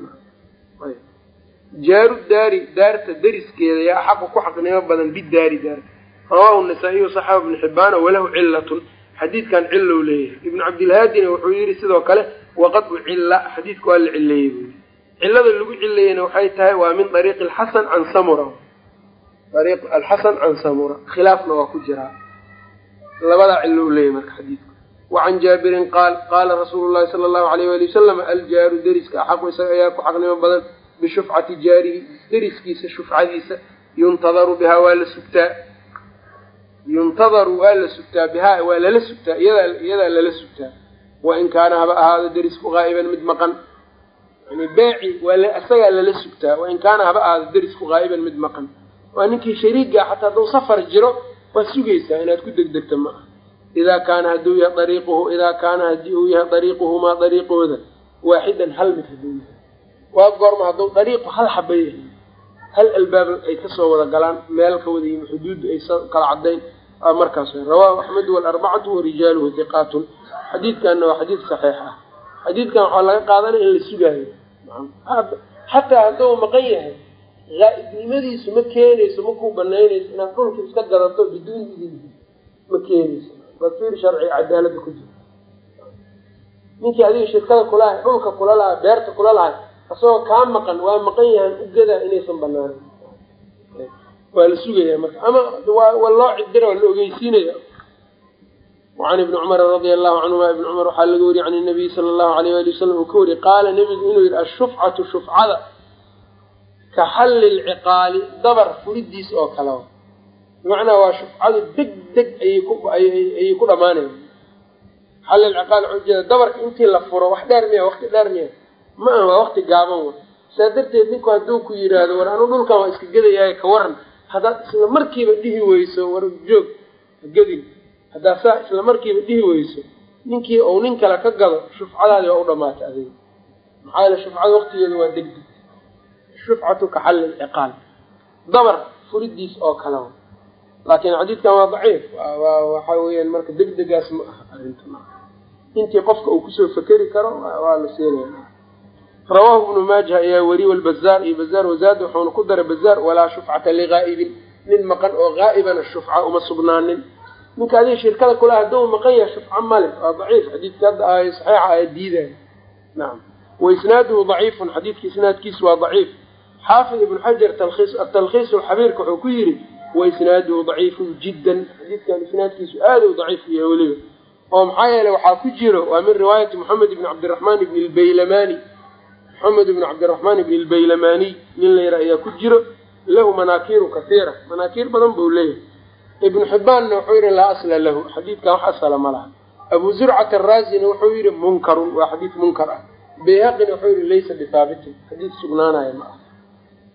jaaru daari daarta deriskeeda yaa xaqu ku xaqnimo badan bidaari daarta rawaahu nasaa-iyu saxaaba ibnu xibbaana walahu cilatun xadiidkan cilow leeyahay ibnu cabdilhaadina wuxuu yidhi sidoo kale waqad ucilla xadiidka waa la cileeyey buu yii cilada lagu cileeyena waxay tahay waa min ariiqi alxasan can samura ariiq alxasan can samura khilaafna waa ku jiraa labadaa cilo u leeyahy marka xadiidku wacan jaabirin qaal qaala rasuulu llahi sala allahu alayh wali wasalam aljaaru deriska axaqu isaga ayaa ku xaqnimo badan bishufcati jaarihi deriskiisa shufcadiisa yuntadaru bihaa waa la sugtaa yuntadaru waa la sugtaa bihaa waa lala sugtaa iyadaa iyadaa lala sugtaa wain kaana haba ahaado derisku qaa'iban mid maqan yani beeci waa isagaa lala sugtaa wain kaana haba ahaado derisku qaa'iban mid maqan waa ninkii shariiga xataa hadduu safar jiro waad sugaysaa inaad ku degdegta ma aha idaa kaana hadduu yahay ariiquhu idaa kaana haddii uu yahay dariiquhumaa dariiqooda waaxidan hal mid hadduu yahay waa goorma hadduu dariiqu hal xaba yahay hal albaab ay ka soo wada galaan meel ka wada yimi xuduuddu ay kala caddayn markaas rawaahu axmed walarbacatu warijaaluhu hiqaatun xadiidkanna waa xadiid saxiix ah. Xadiidkan waxaa laga qaadanaya in la sugaayo. Xataa hadduu maqan yahay gaa-ibnimadiisu ma keenayso makuu banaynayso inaad dhulka iska gadato biduuni idinhi ma keenayso. Basiir sharci cadaalada ku jira. Ninkii adiga shirkada kulahay dhulka kula lahaa beerta kula lahay asagoo kaa maqan waa maqan yahan ugadaa inaysan banaanin waa la sugaya marka. Ama waa loo cidira waa la ogeysiinaya wacan ibni cumara radia allahu canhuma ibni cumar waxaa laga wariyey can nabiyi sala allahu alayh wali wasalam uu ka wariyey qaala nebigu inuu yidhi ashufcatu shufcada ka xalli lciqaali dabar furidiis oo kale bimacnaa waa shufcadu deg deg ayay ku dhamaanaya xalli lciqaal waxaa ujeeda dabarka intii la furo wax dheer miya waqti dheer miya. Ma aha waa waqti gaaban wa saa darteed ninku hadduu ku yidhaahdo war anu dhulkan waa iska gedayaayo ka waran haddaad isla markiiba dhihi weyso war joog hagedin haddaad saa isla markiiba dhihi weyso ninkii uu nin kale ka gado shufcadaadii waa u dhamaatay adiga. Maxaa yeele shufcada waqtigeeda waa degdeg. Shufcatu ka xalli lciqaal dabar furidiis oo kale laakiin xadiidkan waa daciif. Waxa weeyaan marka degdegaas ma aha arrinta intii qofka uu ku soo fekeri karo waa la siinaya rawaahu ibnu maaja ayaa weriye walbazaar iyo bazaar wazaad wuxuuna ku daray bazaar walaa shufcata ligaa'ibin nin maqan oo gaa'ibana shufca uma sugnaanin ninka adiga shirkada kula hadduu maqan yahay shufca male waa daciif xadiidka hadda ahay saxiixa aa diidaya nacam waisnaaduhu daciifun xadiidka isnaadkiisu waa daciif xaafid ibnu xajar talkhiis lxabiirka wuxuu ku yidhi waisnaaduhu daciifun jiddan xadiidkan isnaadkiisu aada u daciif yahay weliba oo maxaa yeeley waxaa ku jiro waa min riwaayati moxamed ibni cabdiraxmaan ibni lbaylamani moxamed ibni cabdiraxmaan ibni lbaylamaniy nin la yara ayaa ku jiro. Lahu manaakiiru kasiira manaakiir badan buu leeyahay. Ibnu xibbaanna wuxuu yidhi laa asla lahu. Xadiidkan wax asala ma laha. Abu zurcat araazina wuxuu yidhi munkarun. Waa xadiid munkar ah. Bayhaqina wuxuu yidhi laysa bihaabitin xadiid sugnaanaya ma ah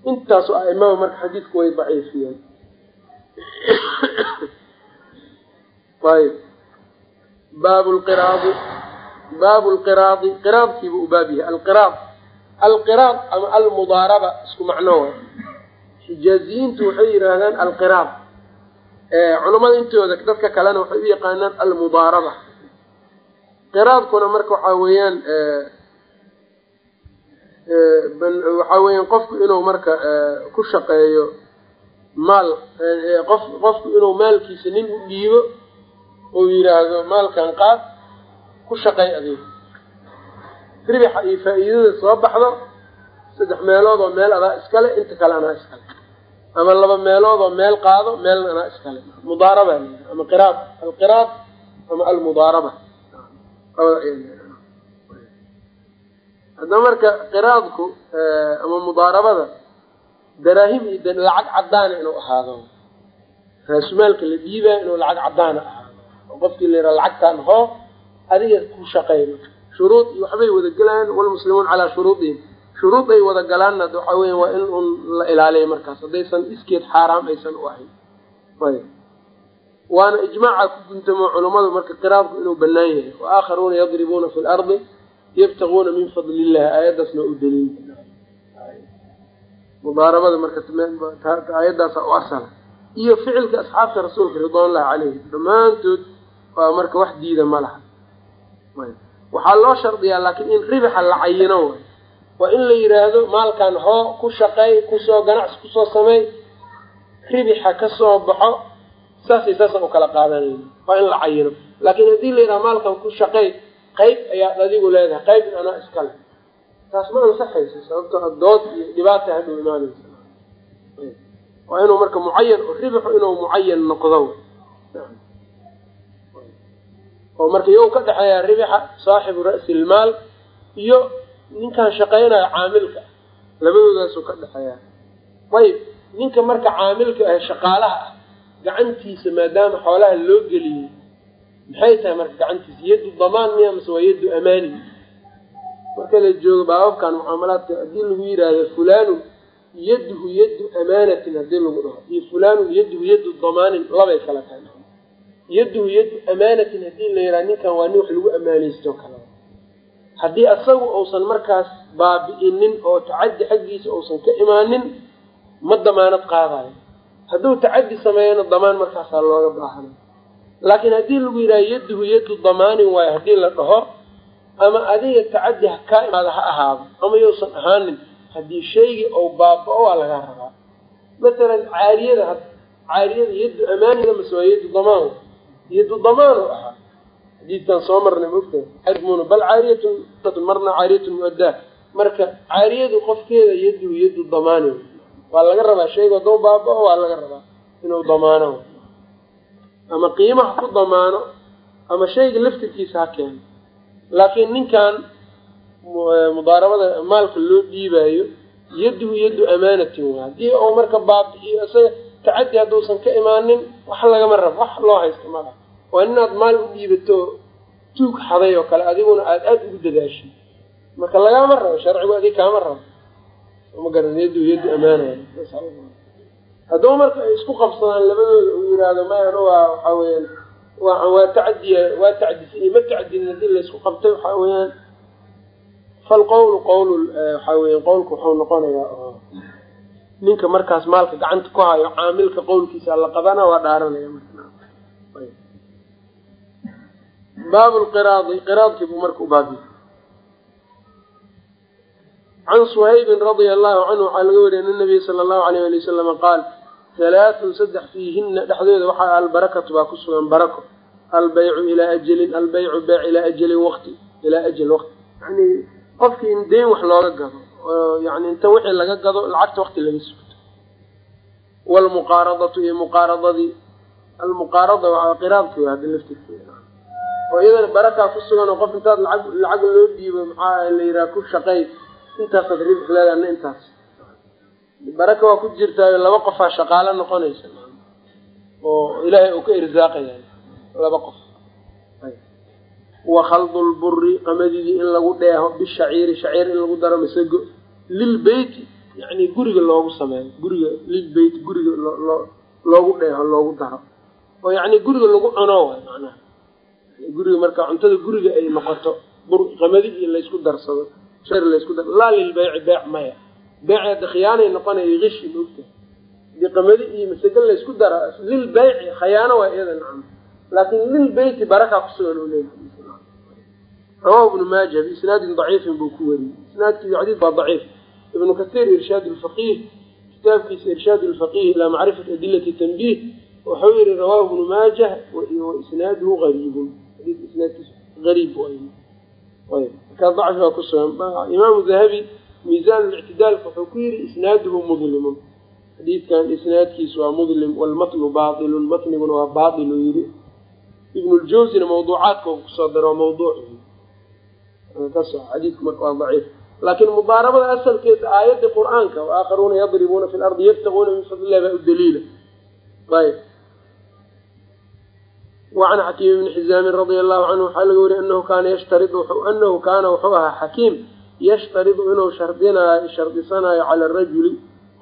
intaasu aimada marka xadiidku way daciifiyeen ayb baabu lqiraadi baabu lqiraadi qiraadkiibu u baab yahay. Alqiraad alqiraad ama almudaaraba isku macno way xijaaziyiintu waxay yidhaahdaan alqiraab culammada intooda dadka kalena waxay u yaqaanaan almudaaraba. Qiraabkuna marka waxaa weeyaan waxaa weeyaan qofku inuu marka ku shaqeeyo maal qof qofku inuu maalkiisa nin u dhiibo uu yidhaahdo maalkan qaad ku shaqey adeeg ribixa iyo faa-iidada soo baxdo saddex meelood oo meel adaa iskale inta kale anaa iskale. Ama laba meelood oo meel qaado meelna anaa iskale. Mudaaraba ama qiraab alqiraab ama almudaaraba. Haddaba marka qiraadku ama mudaarabada daraahim iyo lacag cadaana inuu ahaado. Raasumaalka la dhiibaayo inuu lacag cadaana ahaado. Oo qofkii la yidhaha lacagtaan hoo adiga ku shaqeyno shuruud iyo waxbay wada gelayaan walmuslimuun calaa shuruudihim. Shuruud ay wada galaanna waxaa weya waa in un la ilaaliya markaas. Haddaysan iskeed xaaraam aysan u ahayn. Waana ijmaaca ku guntamo culummadu marka qiraadku inuu banaan yahay. Wa aakharuuna yadribuuna fi lardi yabtaguuna min fadli illahi aayaddaasna u daliil. Mudaarabada marka aayaddaasa u asala iyo ficilka asxaabta rasuulka ridwan ullahi caleyhi dhammaantood waa marka wax diida ma laha waxaa loo shardiyaa laakiin in ribixa la cayino way. Waa in la yidhaahdo maalkan hoo ku shaqeey ku soo ganacsi ku soo sameey ribixa ka soo baxo saasay saasaan u kala qaadanayna waa in la cayino. Laakiin haddii la yidhaha maalkan ku shaqeey qayb ayaad adigu leedahay qayb anaa iskale taas ma ansaxayso sababtoo dood iyo dhibaata hadhow imaanaysa waa inuu marka mucayan ribixu inuu mucayan noqdo oo marka iyagu ka dhexeeyaa ribixa saaxibu ra'si lmaal iyo ninkan shaqaynayo caamilka ah labadoodaasu ka dhexeeyaa ayb ninka marka caamilka ah shaqaalaha ah gacantiisa maadaama xoolaha loo geliyey maxay tahay marka gacantiisa? Yaddu damaan miya mase waa yaddu amaani? Marka la joogo baababkan mucaamalaadka haddii lagu yidhaahdo fulaanun yaduhu yaddu amaanatin haddii lagu dhaho iyo fulaanun yaduhu yaddu damaanin labay kala tahay yaduhu yaddu amaanatin haddii la yidhaha ninkan waa nin wax lagu amaanaysto kale. Haddii asagu uusan markaas baabi'inin oo tacaddi xaggiisa uusan ka imaanin ma damaanad qaadayo. Hadduu tacaddi sameeyana damaan markaasaa looga baahanay laakiin haddii lagu yidhaha yaduhu yaddu damaanin waayo haddii la dhaho ama adiga tacaddi kaa imaada ha ahaado ama yousan ahaanin haddii shaygii ou baaba-o waa lagaa rabaa. Masalan caariyada caariyada yaddu amaanida mase waa yaddu damaan yaddu damaanu ahaa. Xadiidkan soo marnay mogtahay bal caariyatun marna caariyatun muaddaa marka caariyadu qofkeeda yadduhu yaddu damaani. Waa laga rabaa shayga hadduu baaba-o waa laga rabaa inuu damaano. Ama qiimaha ku damaano ama shayga laftirkiisa ha keeno. Laakiin ninkan mudaarabada maalka loo dhiibaayo yadduhu yaddu amaanatin waa. Haddii uu marka baabi'iyo isaga tacaddi hadduusan ka imaanin wax lagama rabo wax loo haysto mala waa inaad maal u dhiibato tuug xaday oo kale adiguna aada aada ugu dadaashay marka lagama rabo sharcigu adig kaama rabo. Ma garan yadduhu yaddu amaanaya haddaba marka ay isku qabsadaan labadooda uu yidhaahdo mayan waa waxaa weyaan waa waa tacdiya waa tacdisa iyo ma tacdin haddii laysku qabtay waxaa weeyaan falqowlu qowl waxaa weya qowlku wuxuu noqonayaa ninka markaas maalka gacanta ku hayo caamilka qowlkiisa la qabana waa dhaaranaya baab lqiraadi qiraadkii buu marka u baabiy can suhaybin radia allahu canhu waxaa laga wariya an nabiya sala allahu alayh ali wasalama qaal halaathun saddex fiihina dhexdooda waxaa albarakatu baa ku sugan barako. Albaycu ilaa ajalin albaycu beyc ilaa ajalin waqti ilaa ajal waqti. Yani qofkii in deyn wax looga gado yani inta wixii laga gado lacagta waqti laga sugto. Waalmuqaaradatu iyo muqaaradadii. Almuqaarada waa qiraadkii hadda laftirkeeda oo iyadana barakaa ku sugan oo qof intaad lacag lacag loo dhiibo maxaa la yidhaha ku shaqey intaasaad ribx leedaha na intaas. Baraka waa ku jirtaayo laba qofaa shaqaalo noqonaysa. Oo ilaahay uu ka irsaaqaya laba qof wa khaldu lburi qamadidii in lagu dheeho bishaciiri shaciir in lagu daro masago lilbeyti yani guriga loogu sameeyo guriga lilbeyti guriga loogu dheeho loogu daro. Oo yani guriga lagu cuno way macnaha. Guriga marka cuntada guriga ay noqoto bur qamadi iyo laysku darsado shaciir laysku dar laa lilbeyci beec maya. Beec hadda khiyaanay noqonaya kishi maogta haddii qamadi iyo masage laysku dara lilbayci khayaano waa iyada nacam laakin lilbeyti barakaa kusugan u leeyahay rawahu ibnu maaja biisnaadin daciifin buu ku wariyey. Isnaadkiisu xadiis waa daciif. Ibnu kasiir irshaad lfaqiih kitaabkiisa irshaad lfaqiih ilaa macrifati adilati tanbiih wuxuu yihi rawaahu ibnu maajah wa isnaaduhu gariibun xadiis isnaadkiisu gariib markaa dacfi baa ku sugan. Imaamu dahabi miisaan lictidaalka wuxuu ku yihi isnaaduhu mudlimun. Xadiidkan isnaadkiisu waa mudlim walmatnu baailun matniguna waa baailu yidhi. Ibnu ljawsina mawduucaadka ku soo waa mawduuc daciif. Laakiin mudaarabada asalkeeda aayadda qur'aanka waaakharuuna yadribuuna fi lardi yabtaguuna min fadli illahi baa u daliila. Ayb wacan xakiim ibni xizaamin radia allahu canhu waxaa laga weriy anahu kaana yashtaridu anahu kaana wuxuu ahaa xakiim yashtaridu inuu shardinaayo shardisanaayo cala arajuli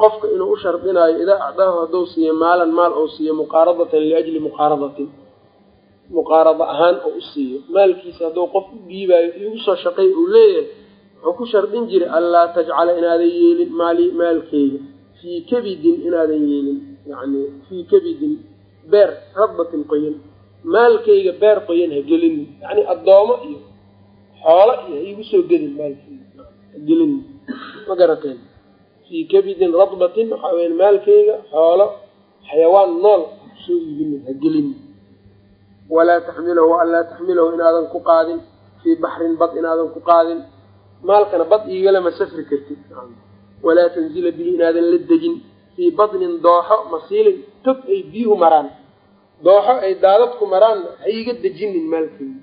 qofka inuu u shardinaayo idaa acdaahu hadduu siiyo maalan maal ou siiyo muqaaradatan liajli muqaaradatin muqaarada ahaan oo u siiyo. Maalkiisa hadduu qof u dhiibaayo iigu soo shaqay uu leeyahay wuxuu ku shardin jiray anlaa tajcala inaadan yeelin maali maalkeyga fii kabidin inaadan yeelin yani fii kabidin beer radbatin qoyan. Maalkayga beer qoyan ha gelinin yani addoomo iyo xoolo iyo ha iigu soo gedin maalkeyga ha gelinin ma garateen fii kabidin radbatin waxaa weya maalkeyga xoolo xayawaan nool ku soo iibinin ha gelinin walaa taxmilahu anlaa taxmilahu inaadan ku qaadin fii baxrin bad inaadan ku qaadin. Maalkana bad iigalama safri kartid. Walaa tanzila bihi inaadan la degin. Fii badnin dooxo masiilin tog ay biyuhu maraan. Dooxo ay daadadku maraanna ha iiga dejinin maalkeyga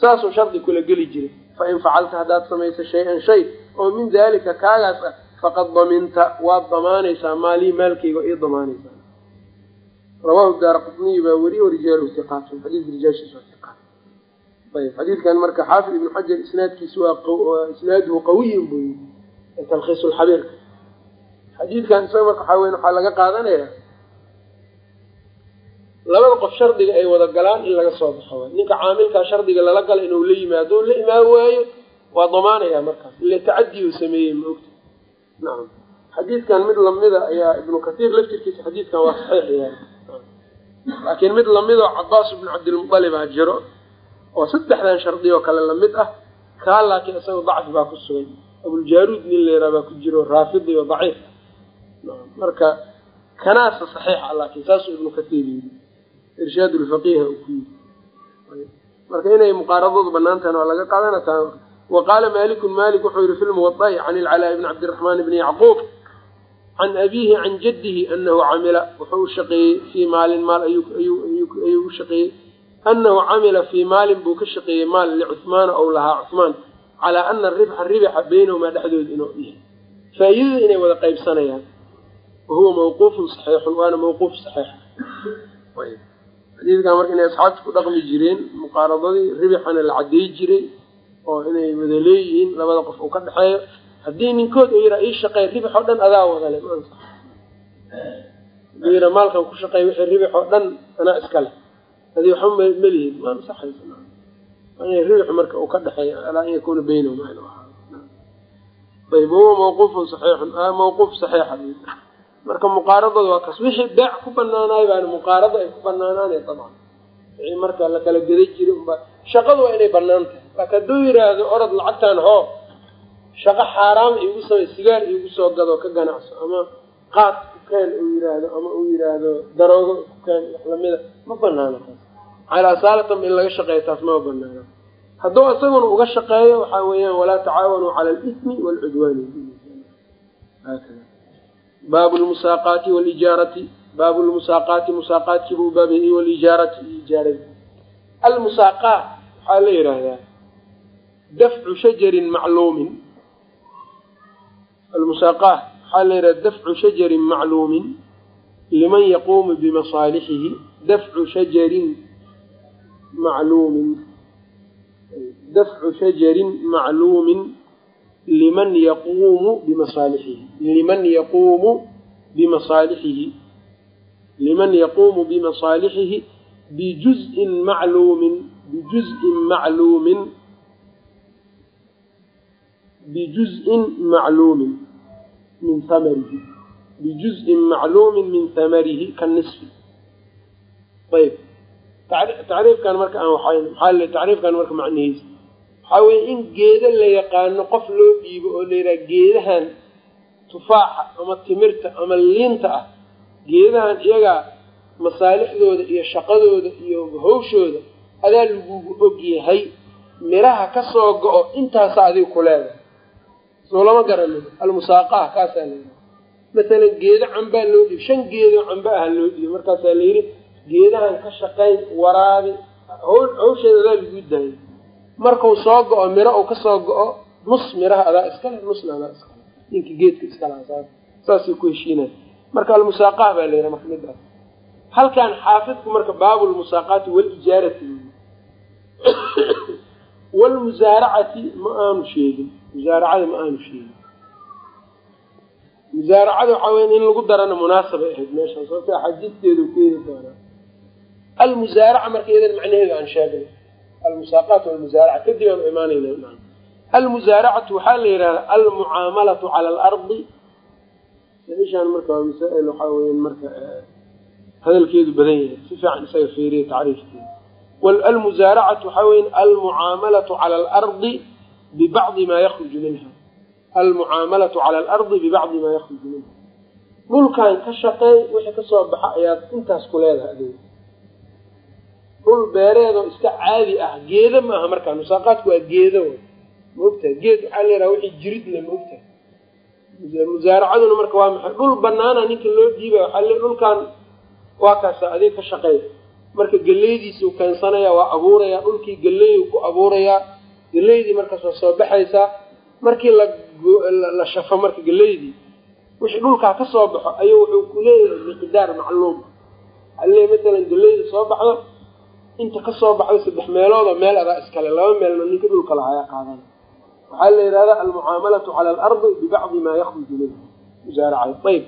saasuu shardi kula geli jiray. Fa in facalta haddaad samayso shay-an shay oo min daalika kaagaas ah faqad daminta waad damaanaysaa maalii maalkeyga ii damaanaysaa rawahu daara qutniyi baa weriye warijaaluhu iqaatun xadiis rijaashiisa waa iqaat ayb xadiidkan marka xaafid ibnu xajar isnaadkiisu waa isnaaduhu qawiyin buu yii talkhiis lxabiirka xadiidkan isaga marka waxaa weyn waxaa laga qaadanaya labada qof shardiga ay wada galaan in laga soo baxo ninka caamilkaa shardiga lala gala inuu la yimaado la imaan waayo waa damaanaya markaas ile tacadi uu sameeyey maogta nacam xadiidkan mid lamida ayaa ibnu katiir laftirkiisa xadiidkan waa saxiix yahay laakiin mid lamidoo cabaas ibnu cabdilmualib ah jiro oo saddexdan shardi oo kale la mid ah kaa laakiin isaga dacfi baa ku sugan. Abuljaruud nin leeraa baa ku jiro raafidi oo daciif marka kanaasa saxiixa laakiin saasuu ibnu katiir yiri irshaad lfaqiiha uu ku yiri marka inay muqaaradoodu banaan tahan waa laga qaadana taa wa qaala malikun malik wuxuu yihi fi lmuwaai can ilcalaa bni cabdiraxmaan bni yacquub can abiihi can jaddihi anahu camila wuxuu u shaqeeyey fii maalin maal ayuu u shaqeeyey anahu camila fii maalin buu ka shaqeeyey maal licuhmaana ou lahaa cuhmaan calaa ana ribxa ribixa baynahumaa dhexdooda inuu yahay faa-iidada inay wada qaybsanayaan wahuwa mawquufun saxiixun waana mawquuf saxiixa xadiidkan marka inay asxaabta ku dhaqmi jireen muqaaradadii ribixana la caddeey jiray oo inay wada leeyihiin labada qof uu ka dhexeeyo haddii ninkood uu yihaa ii shaqey ribix oo dhan adaa wadale ma ansax haduu yihaa maalkan ku shaqey wixii ribix oo dhan anaa iskale haddii waxba melihin ma ansaxaysa ribix marka uu ka dhexeeyo alaa an yakuuna baynahum ayb huwa mawquufun saxiixun mawquuf saxiixa. Marka muqaaradooda waa kaas wixii beec ku banaanaay baana muqaarado ay ku banaanaanay dabcan wixii marka la kala geday jiray unba shaqadu waa inay bannaan tahay. Laakin hadduu yiraahdo orod lacagtan hoo shaqo xaaraam iigu samay sigaar iigu soo gado ka ganacso ama qaad ku keen uu yiraahdo ama uu yiraahdo daroogo ku keen wax lamida ma banaano taas. Calaa saalatan in laga shaqeeyo taas ma banaano hadduu isaguna uga shaqeeyo waxaa weeyaan walaa tacaawanuu cala alismi waalcudwaani haakada baabu lmusaaqaati walijaarati baabu lmusaaqaati musaaqaadkii buu baabiyay walijaarati ijaaradi almusaaqaat waxaa la yidhaahdaa dafcu shajarin macluumin almusaaqaat waxaa la yidhahda dafcu shajarin macluumin liman yaquumu bimasaalixihi dafcu shajarin macluumin dafcu shajarin macluumin liman yaquumu bimasaalixihi liman yaquumu bimasaalixihi liman yaquumu bimasaalixihi bijuz'in macluumin bijuz'in macluumin bijuz'in macluumin min hamarihi bijuz'in macluumin min hamarihi kanisfi ayb. Tacriifkan marka aan maxaa tacriifkan marka macnihiisa waxaa weeye in geeda la yaqaano qof loo dhiibo oo la yidhaha geedahan tufaaxa ama timirta ama liinta ah geedahan iyagaa masaalixdooda iyo shaqadooda iyo hawshooda adaa lagugu og yahay miraha ka soo go-o intaasa adiga ku leedahay soo lama garani. Almusaaqaha kaasaa la yidhaha masalan geedo cambaa loo dhiibi shan geedoo camba aha loo dhiibi markaasaa la yidhi geedahan ka shaqayn waraabi hawsheeda adaa lagu daayay. Markuu soo go-o miro uu ka soo go-o nus miraha adaa iskale nusna adaa iskale ninka geedka iskala saasay ku heshiinaya marka almusaaqaha baa la yidhaha marka midaas halkan xaafidku marka baabu lmusaaqaati walijaarati walmusaaracati ma aanu sheegin musaaracada ma aanu sheegin. Musaaracada waxaa weya in lagu darana munaasabay ahayd meeshaan sababto axaadiisteedu keeni doonaa almusaaraca marka iyadana macnaheedu aan sheegnay almusaaqaat walmusaaraca kadib aanu imaanayna almusaaracatu waxaa la yidhahda almucaamalatu cala alardi. Meeshaan marka waa masaa-il waxaa weya marka hadalkeedu badan yahay. Si fiican isaga feeriya tacriifkeeda almusaaracatu waxaa weya almucaamalatu cala alardi bibacdi maa yakruju minha almucaamalatu cala alardi bibacdi maa yakruju minha dhulkan ka shaqeey wixii ka soo baxa ayaad intaas ku leedahay adiga dhul beereedoo iska caadi ah geeda ma aha markaa musaaqaadku waa geedo maogtahay geed waxaa la yidhaha wixii jirid le maogtahay musaaracaduna marka waa maxay dhul banaana ninka loo dhiiba waxaa le dhulkan waa kaasa adiga ka shaqeey marka geleydiisuu keensanaya waa abuurayaa dhulkii geleyu ku abuurayaa geleydii markaas waa soo baxaysaa markii la shafo marka geleydii wixii dhulkaa ka soo baxo ayuu wuxuu ku leeyahay miqdaar macluum. Ale matalan geleyda soo baxdo inta ka soo baxdo saddex meeloodo meel adaa iskale laba meelna ninka dhulka lahayaa qaadan waxaa la yidhahdaa almucaamalatu cala alardi bibacdi maa yakruju minha musaaracada ayb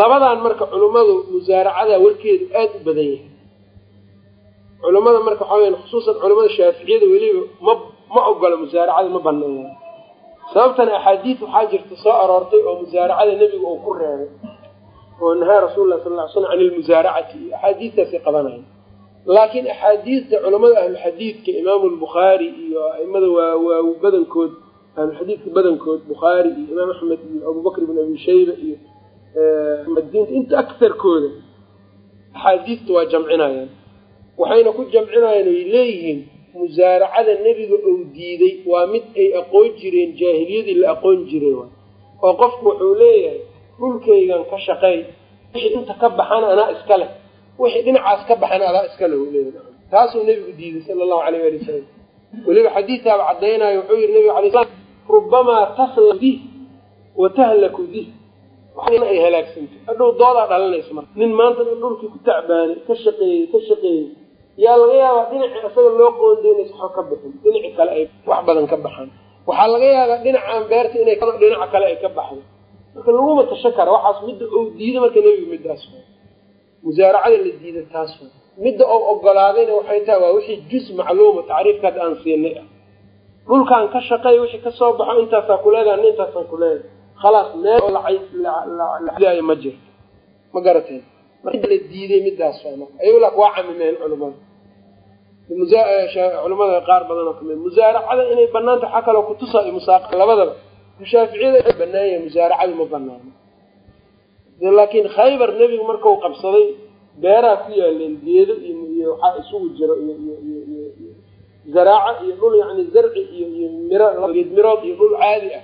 labadan marka culummadu musaaracada warkeedu aada u badan yahay. Culummada marka waxaa weya khusuusan culamada shaaficiyada weliba ma ma ogola musaaracada ma baneeya sababtana axaadiis waxaa jirta soo aroortay oo musaaracada nebiga uu ku reebay oo nahaa rasuul lah sal ly slam can ilmusaaracati iyo axaadiistaasay qabanaya laakiin axaadiista culamada ahluxadiidka imaamu lbukhaari iyo aimada waa waa badankood ahluxadiidka badankood bukhaari iyo imaam axmed iyo abubakr ibn abi shayba iyo diinta inta akarkooda axaadiista waa jamcinayaan. Waxayna ku jamcinayaan oy leeyihiin musaaracada nebiga ou diiday waa mid ay aqoon jireen jaahiliyadii la aqoon jiray waay oo qofku wuxuu leeyahay dhulkaygan ka shaqeey wixii inta ka baxana anaa iska leh wixii dhinacaas ka baxana adaa iska leh uu leeyahay. Taasuu nebigu diiday sala allahu alayh ali wasalam weliba xadiisaaba caddaynayo wuxuu yihi nebiga alay slam rubamaa tasla dih wa tahlaku dih ay halaagsanto hadhow doodaa dhalanaysa marka. Nin maanta dhulkii ku tacbaanay ka shaqeeyey ka shaqeeyey yaa laga yaabaa dhinacii isaga loo qoondeynaysa waxba ka bixin dhinaci kale ay wax badan ka baxaan. Waxaa laga yaabaa dhinacaan beerta inay dhinaca kale ay ka baxdo. Marka laguma tasho kara waxaas midda ou diida marka nebiga midaas musaaracada la diida taas midda ou ogolaadayna waxay tahay waa wixii juz macluuma tacriifkaad aan siinay ah. Dhulkaan ka shaqeey wixii ka soo baxo intaasaa kuleedaha ina intaasaan kuleedahay khalaas meel oo lacay ma jirto. Ma garateen marka la diiday midaas waa marka ayago lak waa camimeen culimada culimada qaar badan oo ka mid musaaracada inay banaanta waxaa kaloo kutusa musaaq labadaba shaaficiyada banaan yahay musaaracadu ma banaano laakiin khaybar nebigu markau qabsaday beeraha ku yaaleen geedo iyo waxaa isugu jiro iyo iyo zaraaco iyo dhul yani zarci iyo iyo miro geed mirood iyo dhul caadi ah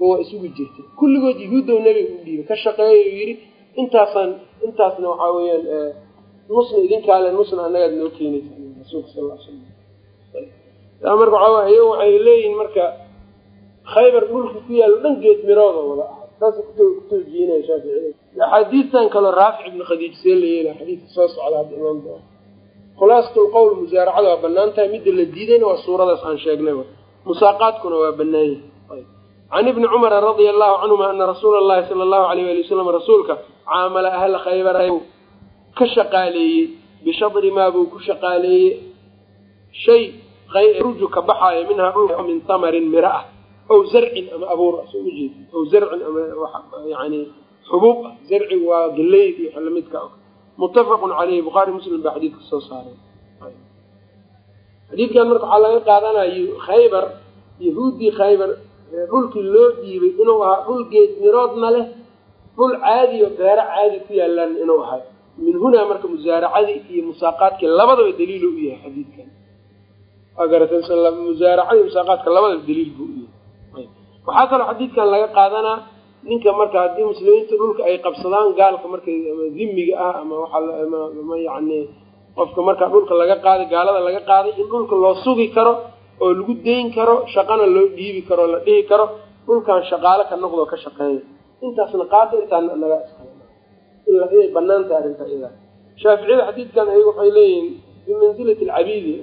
waa isugu jirtay kulligood yahuuddow nebiga u dhiibay ka shaqeeya u yidhi intaasaan intaasna waxaa weeyaan nusna idinkaale nusna annagaad noo keenaysa rasuulka sal l slam iyagu waxay leeyihiin marka khaybar dhulka ku yaallo dhan geed mirooda wada ah saasa kutawjiinaya shaaficiyada axaadiistan kaloo raafic ibni khadiij see la yeela xadiiska soo socda hadda imaan doona khulaasatul qowl musaaracada waa bannaan tahay midda la diidayna waa suuradaas aan sheegnay. Musaaqaadkuna waa banaan yahay. Can ibni cumara radia allahu canhuma ana rasuula allahi sala allahu alayh ali wasalam rasuulka caamala ahla khaybar ka shaqaaleeyey bishadri maa buu ku shaqaaleeyey. Shay ruju ka baxaayo minhaa min tamarin miro ah ow zarcin ama abuur soo ujeed ow zarcin ama yani xubuub ah. Zarcigu waa galeyd iyo xlamidka muttafaqun caleyhi bukhaari muslim baa xadiidka soo saaray. Xadiidkan marka waxaa laga qaadanayo khaybar yahuuddii khaybar dhulkii loo dhiibay inuu ahaa dhul geed miroodna leh dhul caadi oo beero caadi ku yaalaan inuu ahay min hunaa marka musaaracadii iyo musaaqaadkii labadaba daliil u yahay xadiidkan. Waa garata musaaracadii musaaqaadka labadaba daliil buu u yahay. Waxaa kaloo xadiidkan laga qaadanaa ninka marka haddii muslimiinta dhulka ay qabsadaan gaalka markay ama dhimiga ah ama waama yani qofka marka dhulka laga qaaday gaalada laga qaaday in dhulka loo sugi karo oo lagu dayn karo shaqana loo dhiibi karo la dhihi karo dhulkan shaqaale ka noqdoo ka shaqeeya. Intaasna qaata intaan naga ilaa inay banaanta arrinta iyada shaaficiyada xadiidkan ayagu waxay leeyihiin bimansilati alcabiidi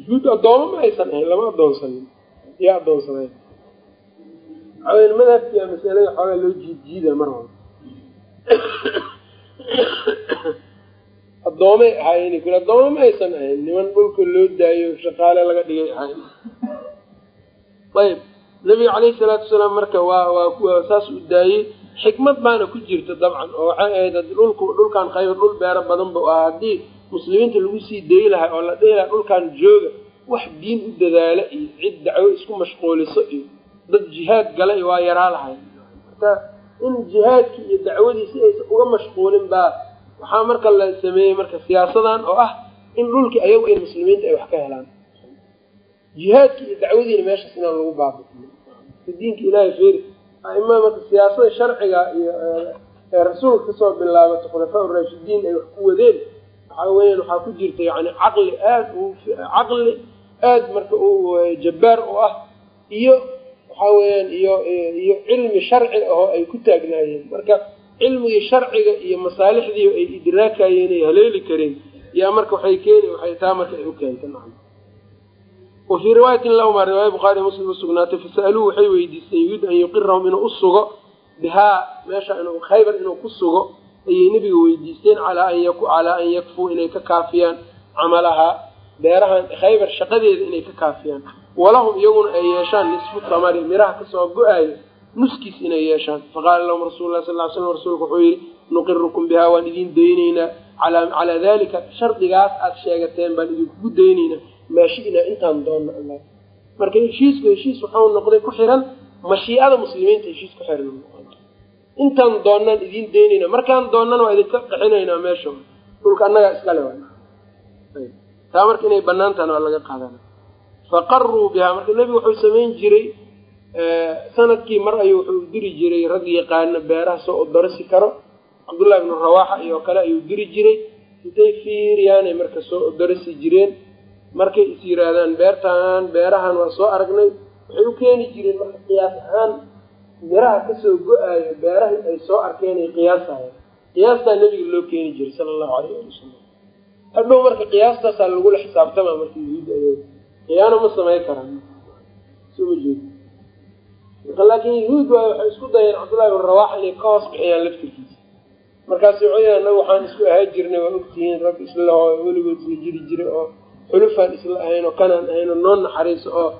yuhuud addooma ma aysan ahayn lama addoonsanin yaa addoonsaday waxaweyn madhabkia masalada xoogaa loo jiidjiida mar walba. Addoomay ahaayeen kuli addooma ma aysan ahayn niman dhulka loo daayo shaqaale laga dhigay ahayn ayb nabiga caleyhi salaatu wasalaam marka waa waa saas u daayey xikmad baana ku jirta dabcan oo waxay ahayd dhulku dhulkan khaybar dhul beero badan bu ahaa. Haddii muslimiinta lagu sii dayi lahay oo la dhihi laha dhulkan jooga wax diin u dadaala iyo cid dacwo isku mashquuliso iyo dad jihaad gala iyo waa yaraa lahay. Marka in jihaadkii iyo dacwadii si aysan uga mashquulin baa waxaa marka la sameeyey marka siyaasadan oo ah in dhulkii ayagu in muslimiinta ay wax ka helaan. Jihaadkii iyo dacwadiina meeshaas inaan lagu baabi'iyo diinka ilaahay feeri aima marka siyaasada sharciga iyo ee rasuulka ka soo bilaabato khulafaa urashidiin ay wax ku wadeen. Waxaa weeyaan waxaa ku jirta yani caqli aad u caqli aad marka u jabbaar u ah iyo waxaa weeyaan iyo iyo cilmi sharci ahoo ay ku taagnaayeen. Marka cilmigii sharciga iyo masaalixdii ay idraakayeen ay haleeli kareen yaa marka waxay keeni waxay taa marka ay u keenta wa fii riwaayatin lahuma riwaaya bukhaari muslim usugnaatay fasa'aluuhu waxay weydiisteen yuhuud an yuqirahum inuu u sugo bihaa meesha inuu khaybar inuu ku sugo ayay nebiga weydiisteen calaa an yakfuu inay ka kaafiyaan camalahaa beerahan khaybar shaqadeeda inay ka kaafiyaan walahum iyaguna ay yeeshaan nisfu tamari miraha ka soo go'aayo nuskiis inay yeeshaan faqaala lahum rasuulu lah sal ly slam rasuulku wuxuu yidhi nuqirukum bihaa waan idin daynaynaa calaa dalika shardigaas aada sheegateen baan idinkugu daynaynaa maashi'naa intaan doonna alla marka heshiisku heshiis waxau noqday ku xiran mashiicada muslimiinta heshiis ku xiran intaan doonnaan idiin daynayna markaan doonnana waa idinka qaxinaynaa meesha dhulka annagaa iskale taa marka inay banaantahan waa laga qaadana faqaruu bihaa. Marka nebigu wuxuu samayn jiray sannadkii mar ayuu wuxuu diri jiray rag yaqaano beeraha soo odorasi karo. Cabdullahi ibnu rawaaxa iyo kale ayuu diri jiray. Intay fiiriyaanay marka soo odorasi jireen markay is yiraahdaan beertaan beerahan waa soo aragnay. Waxay u keeni jireen marka qiyaas ahaan miraha ka soo go'aayo beerahii ay soo arkeen ay qiyaasayan qiyaastaa nebiga loo keeni jiray sala allahu alayh ali wasalam hadhow marka qiyaastaasaa lagula xisaabtama marka yahuudda ay khiyaano ma samay karaan. Soma jeed marka laakiin yahuud waay waxay isku dayeen cabdullahi bin rawaxa inay ka hoos bixiyaan laftirkiisa. Markaas waxay anaga waxaan isku ahaa jirnay waa ogtihiin rag islaho weligood isla jiri jiray oo xulufaan isla ahayn oo kanaan ahayn oo noo naxariiso oo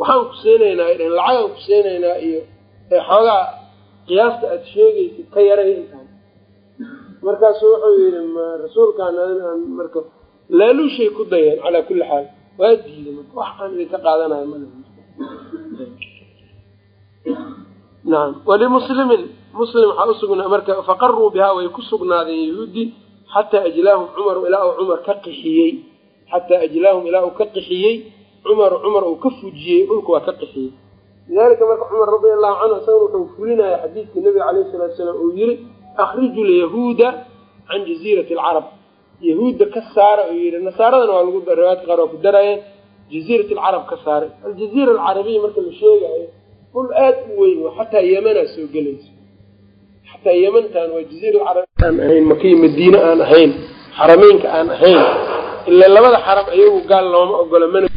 waxaan ku seenaynaa ay lacagaan ku seenaynaa iyo xoogaa qiyaasta aada sheegaysid ka yaray intaan. Markaasu wuxuu yidhi rasuulkaan marka laaluushay ku dayeen calaa kulli xaal waa diiday marka wax aan idinka qaadanayo mal nacam walimuslimin muslim waxaa usugnaa marka faqaruu bihaa way ku sugnaadeen yahuudi xataa ajlaahum cumaru ilaa uu cumar ka qixiyey xataa ajlaahum ilaa uu ka qixiyey. Cumar cumar uu ka fujiyey dhulka waa ka qixiyey. Lidalika marka cumar radia allahu canhu isagana wuxuu fulinaya xadiidkii nabiga alayhi salatu salaam uu yihi akhriju lyahuuda can jaziirati alcarab yahuudda ka saara uu yihi nasaaradana waa lagu riwaayadka qaar waa ku darayeen jaziirat alcarab ka saaray. Aljaziira alcarabiya marka la sheegayo dhul aada u weyn waa xataa yemanaa soo gelayso xataa yemantan waa jaziira alcarabi aan ahayn makiy madiine aan ahayn xarameynka aan ahayn ilaa labada xaram ayagu gaal looma ogola mana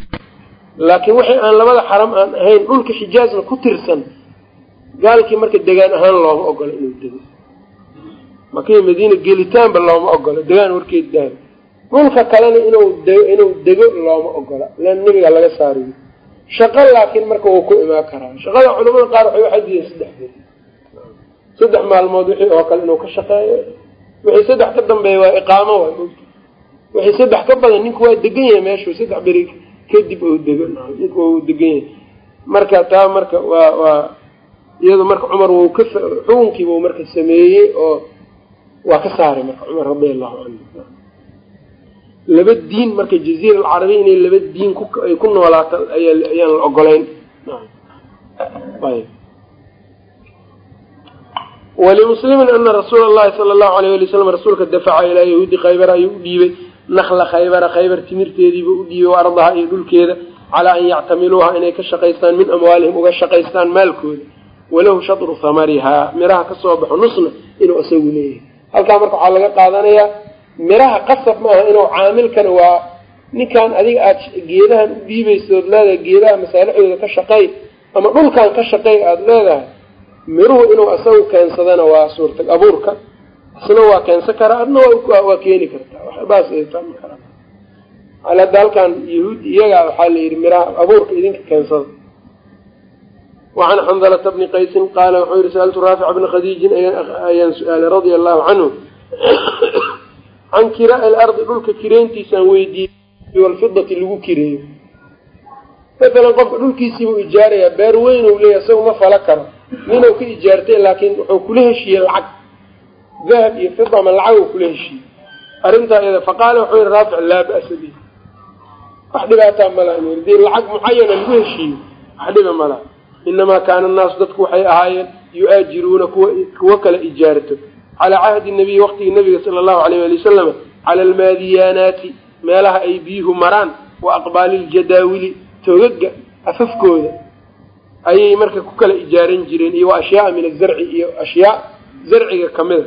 laakiin wixii aan labada xaram aan ahayn dhulka xijaazna ku tirsan gaalkii marka degaan ahaan looma ogola inuu dego. Makiy madiina gelitaanba looma ogola degaan warkeed daari dhulka kalena inuu inuu dego looma ogola lan nebiga laga saariyo. Shaqo laakiin marka wuu ku imaan karaa. Shaqada culamada qaar waxay uxadiyeen saddex beri saddex maalmood wixii oo kale inuu ka shaqeeyo. Wixii saddex ka dambeeya waa iqaamo waa mogta wixii saddex ka badan ninku waa degan yahay meeshuu saddex beri kadib u dego ninku uu degan yahay. Marka taa marka waa waa iyado marka cumar wuu ka xukunkiiba marka sameeyey oo waa ka saaray marka cumar radi allahu canhu laba diin marka jaziira alcarabiya inay laba diin ay ku noolaato ayaan la ogolayn walimuslimin ana rasuula allahi sala allahu alayh ali wasalam rasuulka dafaca ilaa yahuudi khaybara ayuu u nakla khaybara khaybar timirteediibuu u dhiibay ardaha iyo dhulkeeda calaa an yactamiluuha inay ka shaqaystaan min amwaalihim uga shaqaystaan maalkooda. Walahu shatru hamarihaa miraha ka soo baxo nusna inuu isagu leeyahay. Halkaa marka waxaa laga qaadanayaa miraha qasab maaha inuu caamilkan waa ninkan adiga aada geedahan u dhiibaysa ood leedahay geedaha masaalixdooda ka shaqey ama dhulkan ka shaqey aada leedahay miruhu inuu isagu keensadana waa suurtag abuurka isna waa keensan karaa adna waa keeni kartaa. Waxbaas kara hadda halkan yahuud iyagaa waxaa la yidhi miraha abuurka idinka keensada wacan xandalata bni qaysin qaala wuxuu yihi saaltu raafic bna khadiijin ayaan su'aalay radia allahu canhu. Can kiraa lardi dhulka kireyntiisaan weydiiyey walfidati lagu kireeyo. Masalan qofka dhulkiisiibuu ijaarayaa beer weyn u leeyahy isaga ma fala karo. Ninuu ka ijaartay laakiin wuxuu kula heshiiyey lacag dahab iyo fida ama lacag kula heshiiyey. Arrintaa iyada faqaala wuxuu yihi raafic laa ba'sa bi. Wax dhibaataa malaha dii lacag mucayana lagu heshiiyo wax dhiba malaha inamaa kaana annaasu dadku waxay ahaayeen yu-aajiruuna kuwa kuwo kala ijaarto. Calaa cahdi nabiyi waqtigii nabiga sala allahu alayh ali wasalama cala almaadiyaanaati meelaha ay biyuhu maraan wa aqbaali ljadaawili togaga afafkooda ayay marka ku kala ijaaran jireen iyo wa ashyaaa min azarci iyo ashyaa zarciga kamida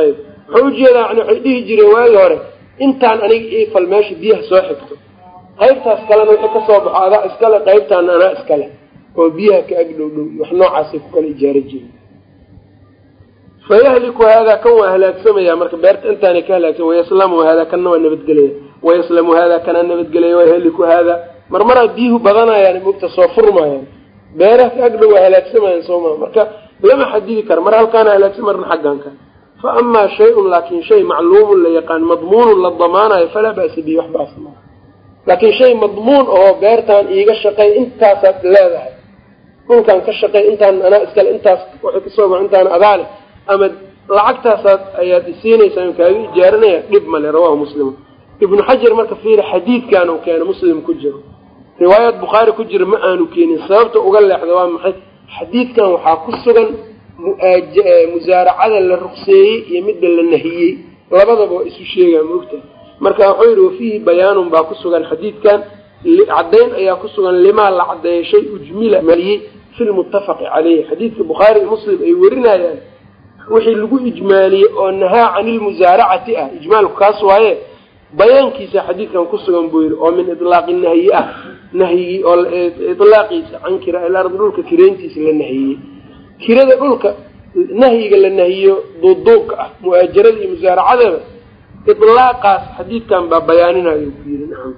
ayb. Wuxuu u jeedaa yani waxay dhihi jireen waagi hore intaan aniga ifal meesha biyaha soo xigto. Qaybtaas kalena wixii ka soo baxo adaa iskale qaybtaana anaa iskale oo biyaha ka ag dhow dhow wax noocaasay ku kala ijaaran jireen. Fayahliku haadaa kan waa halaagsamaya marka beerta intaanay ka halaagsan wayaslamu haadaa kanna waa nabadgelaya wayaslamu haadaa kana nabadgelaya wayahliku haadaa marmaraa biyuhu badanayaan mogta soo furmayaan beeraha ka agdhow waa halaagsamayaan sooma marka lama xadidi kara mar halkaana halaagsan marna xagganka fa amaa shay-un laakin shay macluumun la yaqaan madmuunun la damaanayo falaa ba'sa bihi wax baas maa laakiin shay madmuun oo beertaan iiga shaqey intaasaad leedahay. Dhulkaan ka shaqey intaan anaa iskale intaas waxay ka soo ba intaan adaale ama lacagtaasaad ayaad isiinaysaa kaaga ijaaranaya dhib male rawahu muslimun. Ibnu xajar marka fiiri xadiidkan uu keeno muslim ku jiro. Riwaayaad bukhaari ku jira ma aanu keenin. Sababta uga leexda waa maxay? Xadiidkan waxaa ku sugan musaaracada la ruqseeyey iyo midda la nahiyey. Labadaba waa isu sheegaa maogtahay marka wuxuu yidhi wafiihi bayaanun baa ku sugan xadiidkan. Caddayn ayaa ku sugan limaa la caddeeya shay ujmila maliyey fi lmuttafaqi caleyhi xadiidka bukhaari muslim ay werinayaan wixii lagu ijmaaliyey oo nahaa cani lmusaaracati ah. Ijmaalku kaas waaye bayaankiisa xadiidkan ku sugan buu yidhi oo min ilaaqi nahyi ah. Nahyigii oo ilaaqiisa can kira ilardi dhulka kireyntiisa la nahiyey kirada dhulka nahyiga la nahiyo duuduubka ah mu'aajarada iyo musaaracadaba ilaaqaas xadiidkan baa bayaaninayo ku nacam